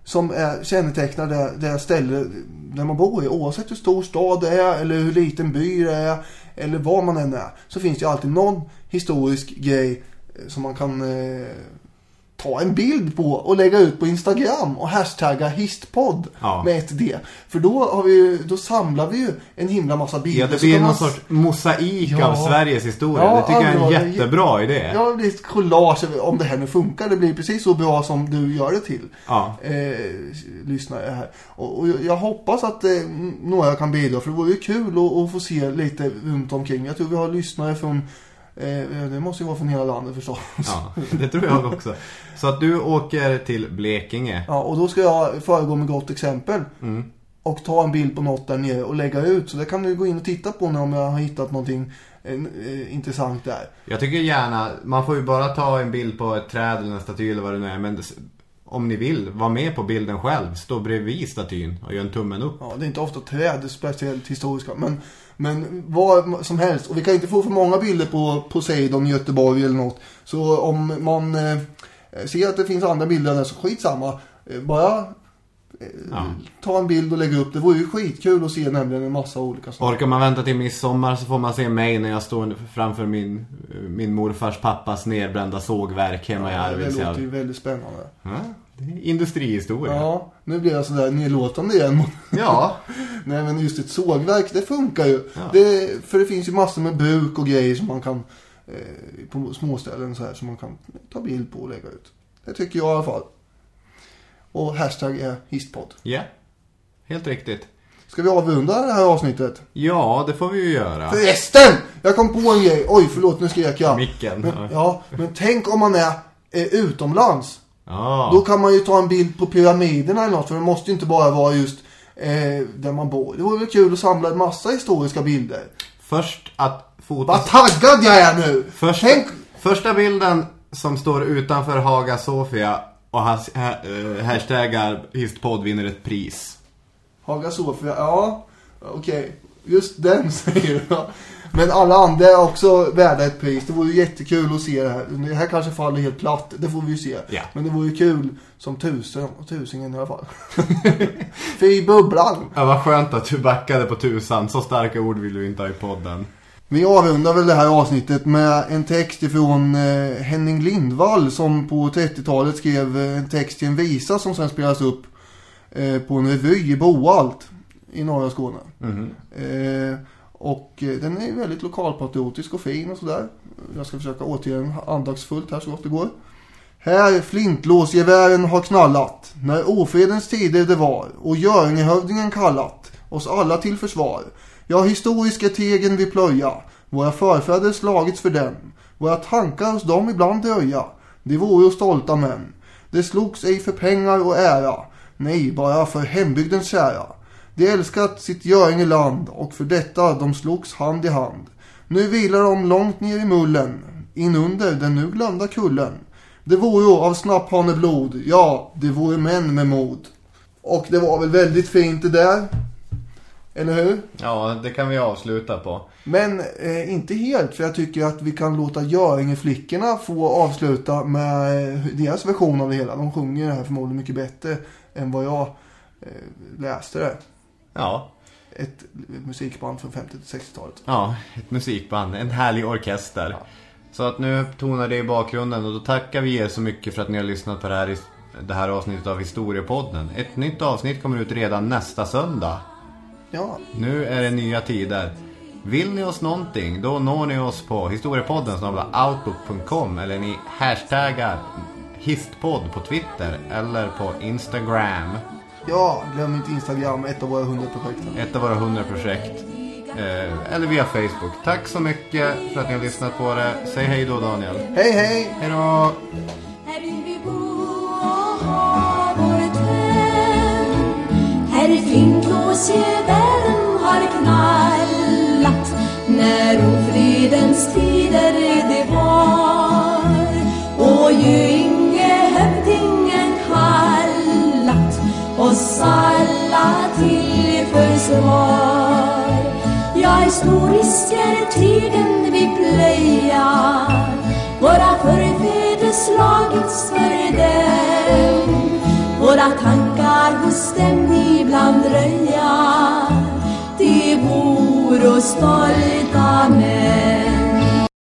som är, kännetecknar det, det ställe där man bor i. Oavsett hur stor stad det är eller hur liten by det är eller var man än är. Så finns det alltid någon historisk grej eh, som man kan eh, ta en bild på och lägga ut på Instagram och hashtagga histpodd Ja. med ett D. För då, har vi, då samlar vi ju en himla massa bilder. Ja, det blir någon man sorts mosaik Ja. av Sveriges historia. Ja, det tycker jag är en allvar, det är jättebra idé. Ja, det blir ett collage om det här nu funkar. Det blir precis så bra som du gör det till. Ja. Eh, lyssnare här. Och, och jag hoppas att eh, några kan bidra. För det vore ju kul att, att få se lite runt omkring. Jag tror vi har lyssnare från det måste ju vara från hela landet förstås. Ja, det tror jag också. Så att du åker till Blekinge. Ja, och då ska jag föregå med gott exempel. Mm. Och ta en bild på något där nere och lägga ut. Så det kan du gå in och titta på nu om jag har hittat någonting eh, eh, intressant där. Jag tycker gärna, man får ju bara ta en bild på ett träd eller en staty eller vad det nu är. Men om ni vill, var med på bilden själv. Stå bredvid statyn och gör en tummen upp. Ja, det är inte ofta träd, speciellt historiska. Men, men vad som helst. Och vi kan inte få för många bilder på Poseidon i Göteborg eller något. Så om man eh, ser att det finns andra bilder där så skitsamma. Eh, bara eh, Ja. ta en bild och lägga upp. Det vore ju skitkul att se nämligen en massa olika saker. Orkar man vänta till midsommar så får man se mig när jag står framför min, min morfars pappas nedbrända sågverk hemma i Ja, det låter ju Arvidsjaur. väldigt spännande. Ja, är industrihistoria. Ja, nu blir jag sådär nedlåtande igen. Ja. Nej men just ett sågverk, det funkar ju. Ja. Det, för det finns ju massor med bruk och grejer som man kan eh, på småställen så här som man kan ta bild på och lägga ut. Det tycker jag i alla fall. Och hashtag är histpodd. Ja, helt riktigt. Ska vi avrunda det här avsnittet? Ja, det får vi ju göra. Förresten! Jag kom på en grej. Oj, förlåt nu skrek jag. Micken. Men, ja. ja, men tänk om man är eh, utomlands. Ja. Då kan man ju ta en bild på pyramiderna eller något. För det måste ju inte bara vara just eh, där man bor. Det vore väl kul att samla en massa historiska bilder. Först att fota... Vad taggad jag är nu! Första, Tänk, första bilden som står utanför Haga Sofia och has, ha, eh, hashtaggar histpodd vinner ett pris. Haga Sofia, ja, okej. Just den säger du. Men alla andra är också värda ett pris. Det vore jättekul att se det här. Det här kanske faller helt platt, det får vi ju se. Ja. Men det vore ju kul som tusen, tusingen i alla fall. Fy bubblan! Ja, vad skönt att du backade på tusan. Så starka ord vill du inte ha i podden. Vi avrundar väl det här avsnittet med en text ifrån eh, Henning Lindvall som på 30-talet skrev eh, en text till en visa som sen spelas upp eh, på en revy i Boalt i norra Skåne. Eh, och eh, den är väldigt lokalpatriotisk och fin och sådär. Jag ska försöka återge den andaktsfullt här så gott det går. Här flintlåsgevären har knallat, när ofredens tider det var, och Göringehövdingen kallat, oss alla till försvar. Ja, historiska tegen vi plöja, våra förfäder slagits för den, våra tankar hos dem ibland dröja, de vore stolta män. Det slogs ej för pengar och ära, nej, bara för hembygdens kära. De älskat sitt Göringeland och för detta de slogs hand i hand. Nu vilar de långt ner i mullen, inunder den nu glömda kullen. Det vore av snapphaneblod, ja, det vore män med mod. Och det var väl väldigt fint det där. Eller hur? Ja, det kan vi avsluta på. Men eh, inte helt, för jag tycker att vi kan låta Göringeflickorna få avsluta med eh, deras version av det hela. De sjunger det här förmodligen mycket bättre än vad jag eh, läste det. Ja, Ett musikband från 50-60-talet. ja, ett musikband, en härlig orkester. Så att nu tonar det i bakgrunden och då tackar vi er så mycket för att ni har lyssnat på det här, det här avsnittet av Historiepodden. Ett nytt avsnitt kommer ut redan nästa söndag. Ja, Nu är det nya tider. Vill ni oss någonting, då når ni oss på historiepodden outlook.com eller ni hashtaggar histpodd på Twitter eller på Instagram. Ja, glöm inte Instagram, ett av våra 100 projekt. Ett av våra 100 projekt. Eh, eller via Facebook. Tack så mycket för att ni har lyssnat på det. Säg hej då Daniel. Hej hej! Hej då! Här vill vi bo och ha vårt hem Här är fint och se världen har knallat När ofridens tider det var Och Gynge Oss alla till försvar. Är historisker tiden vi plöjar Våra förfäder slagits för dem Våra tankar hos dem ibland dröja De vore och stolta män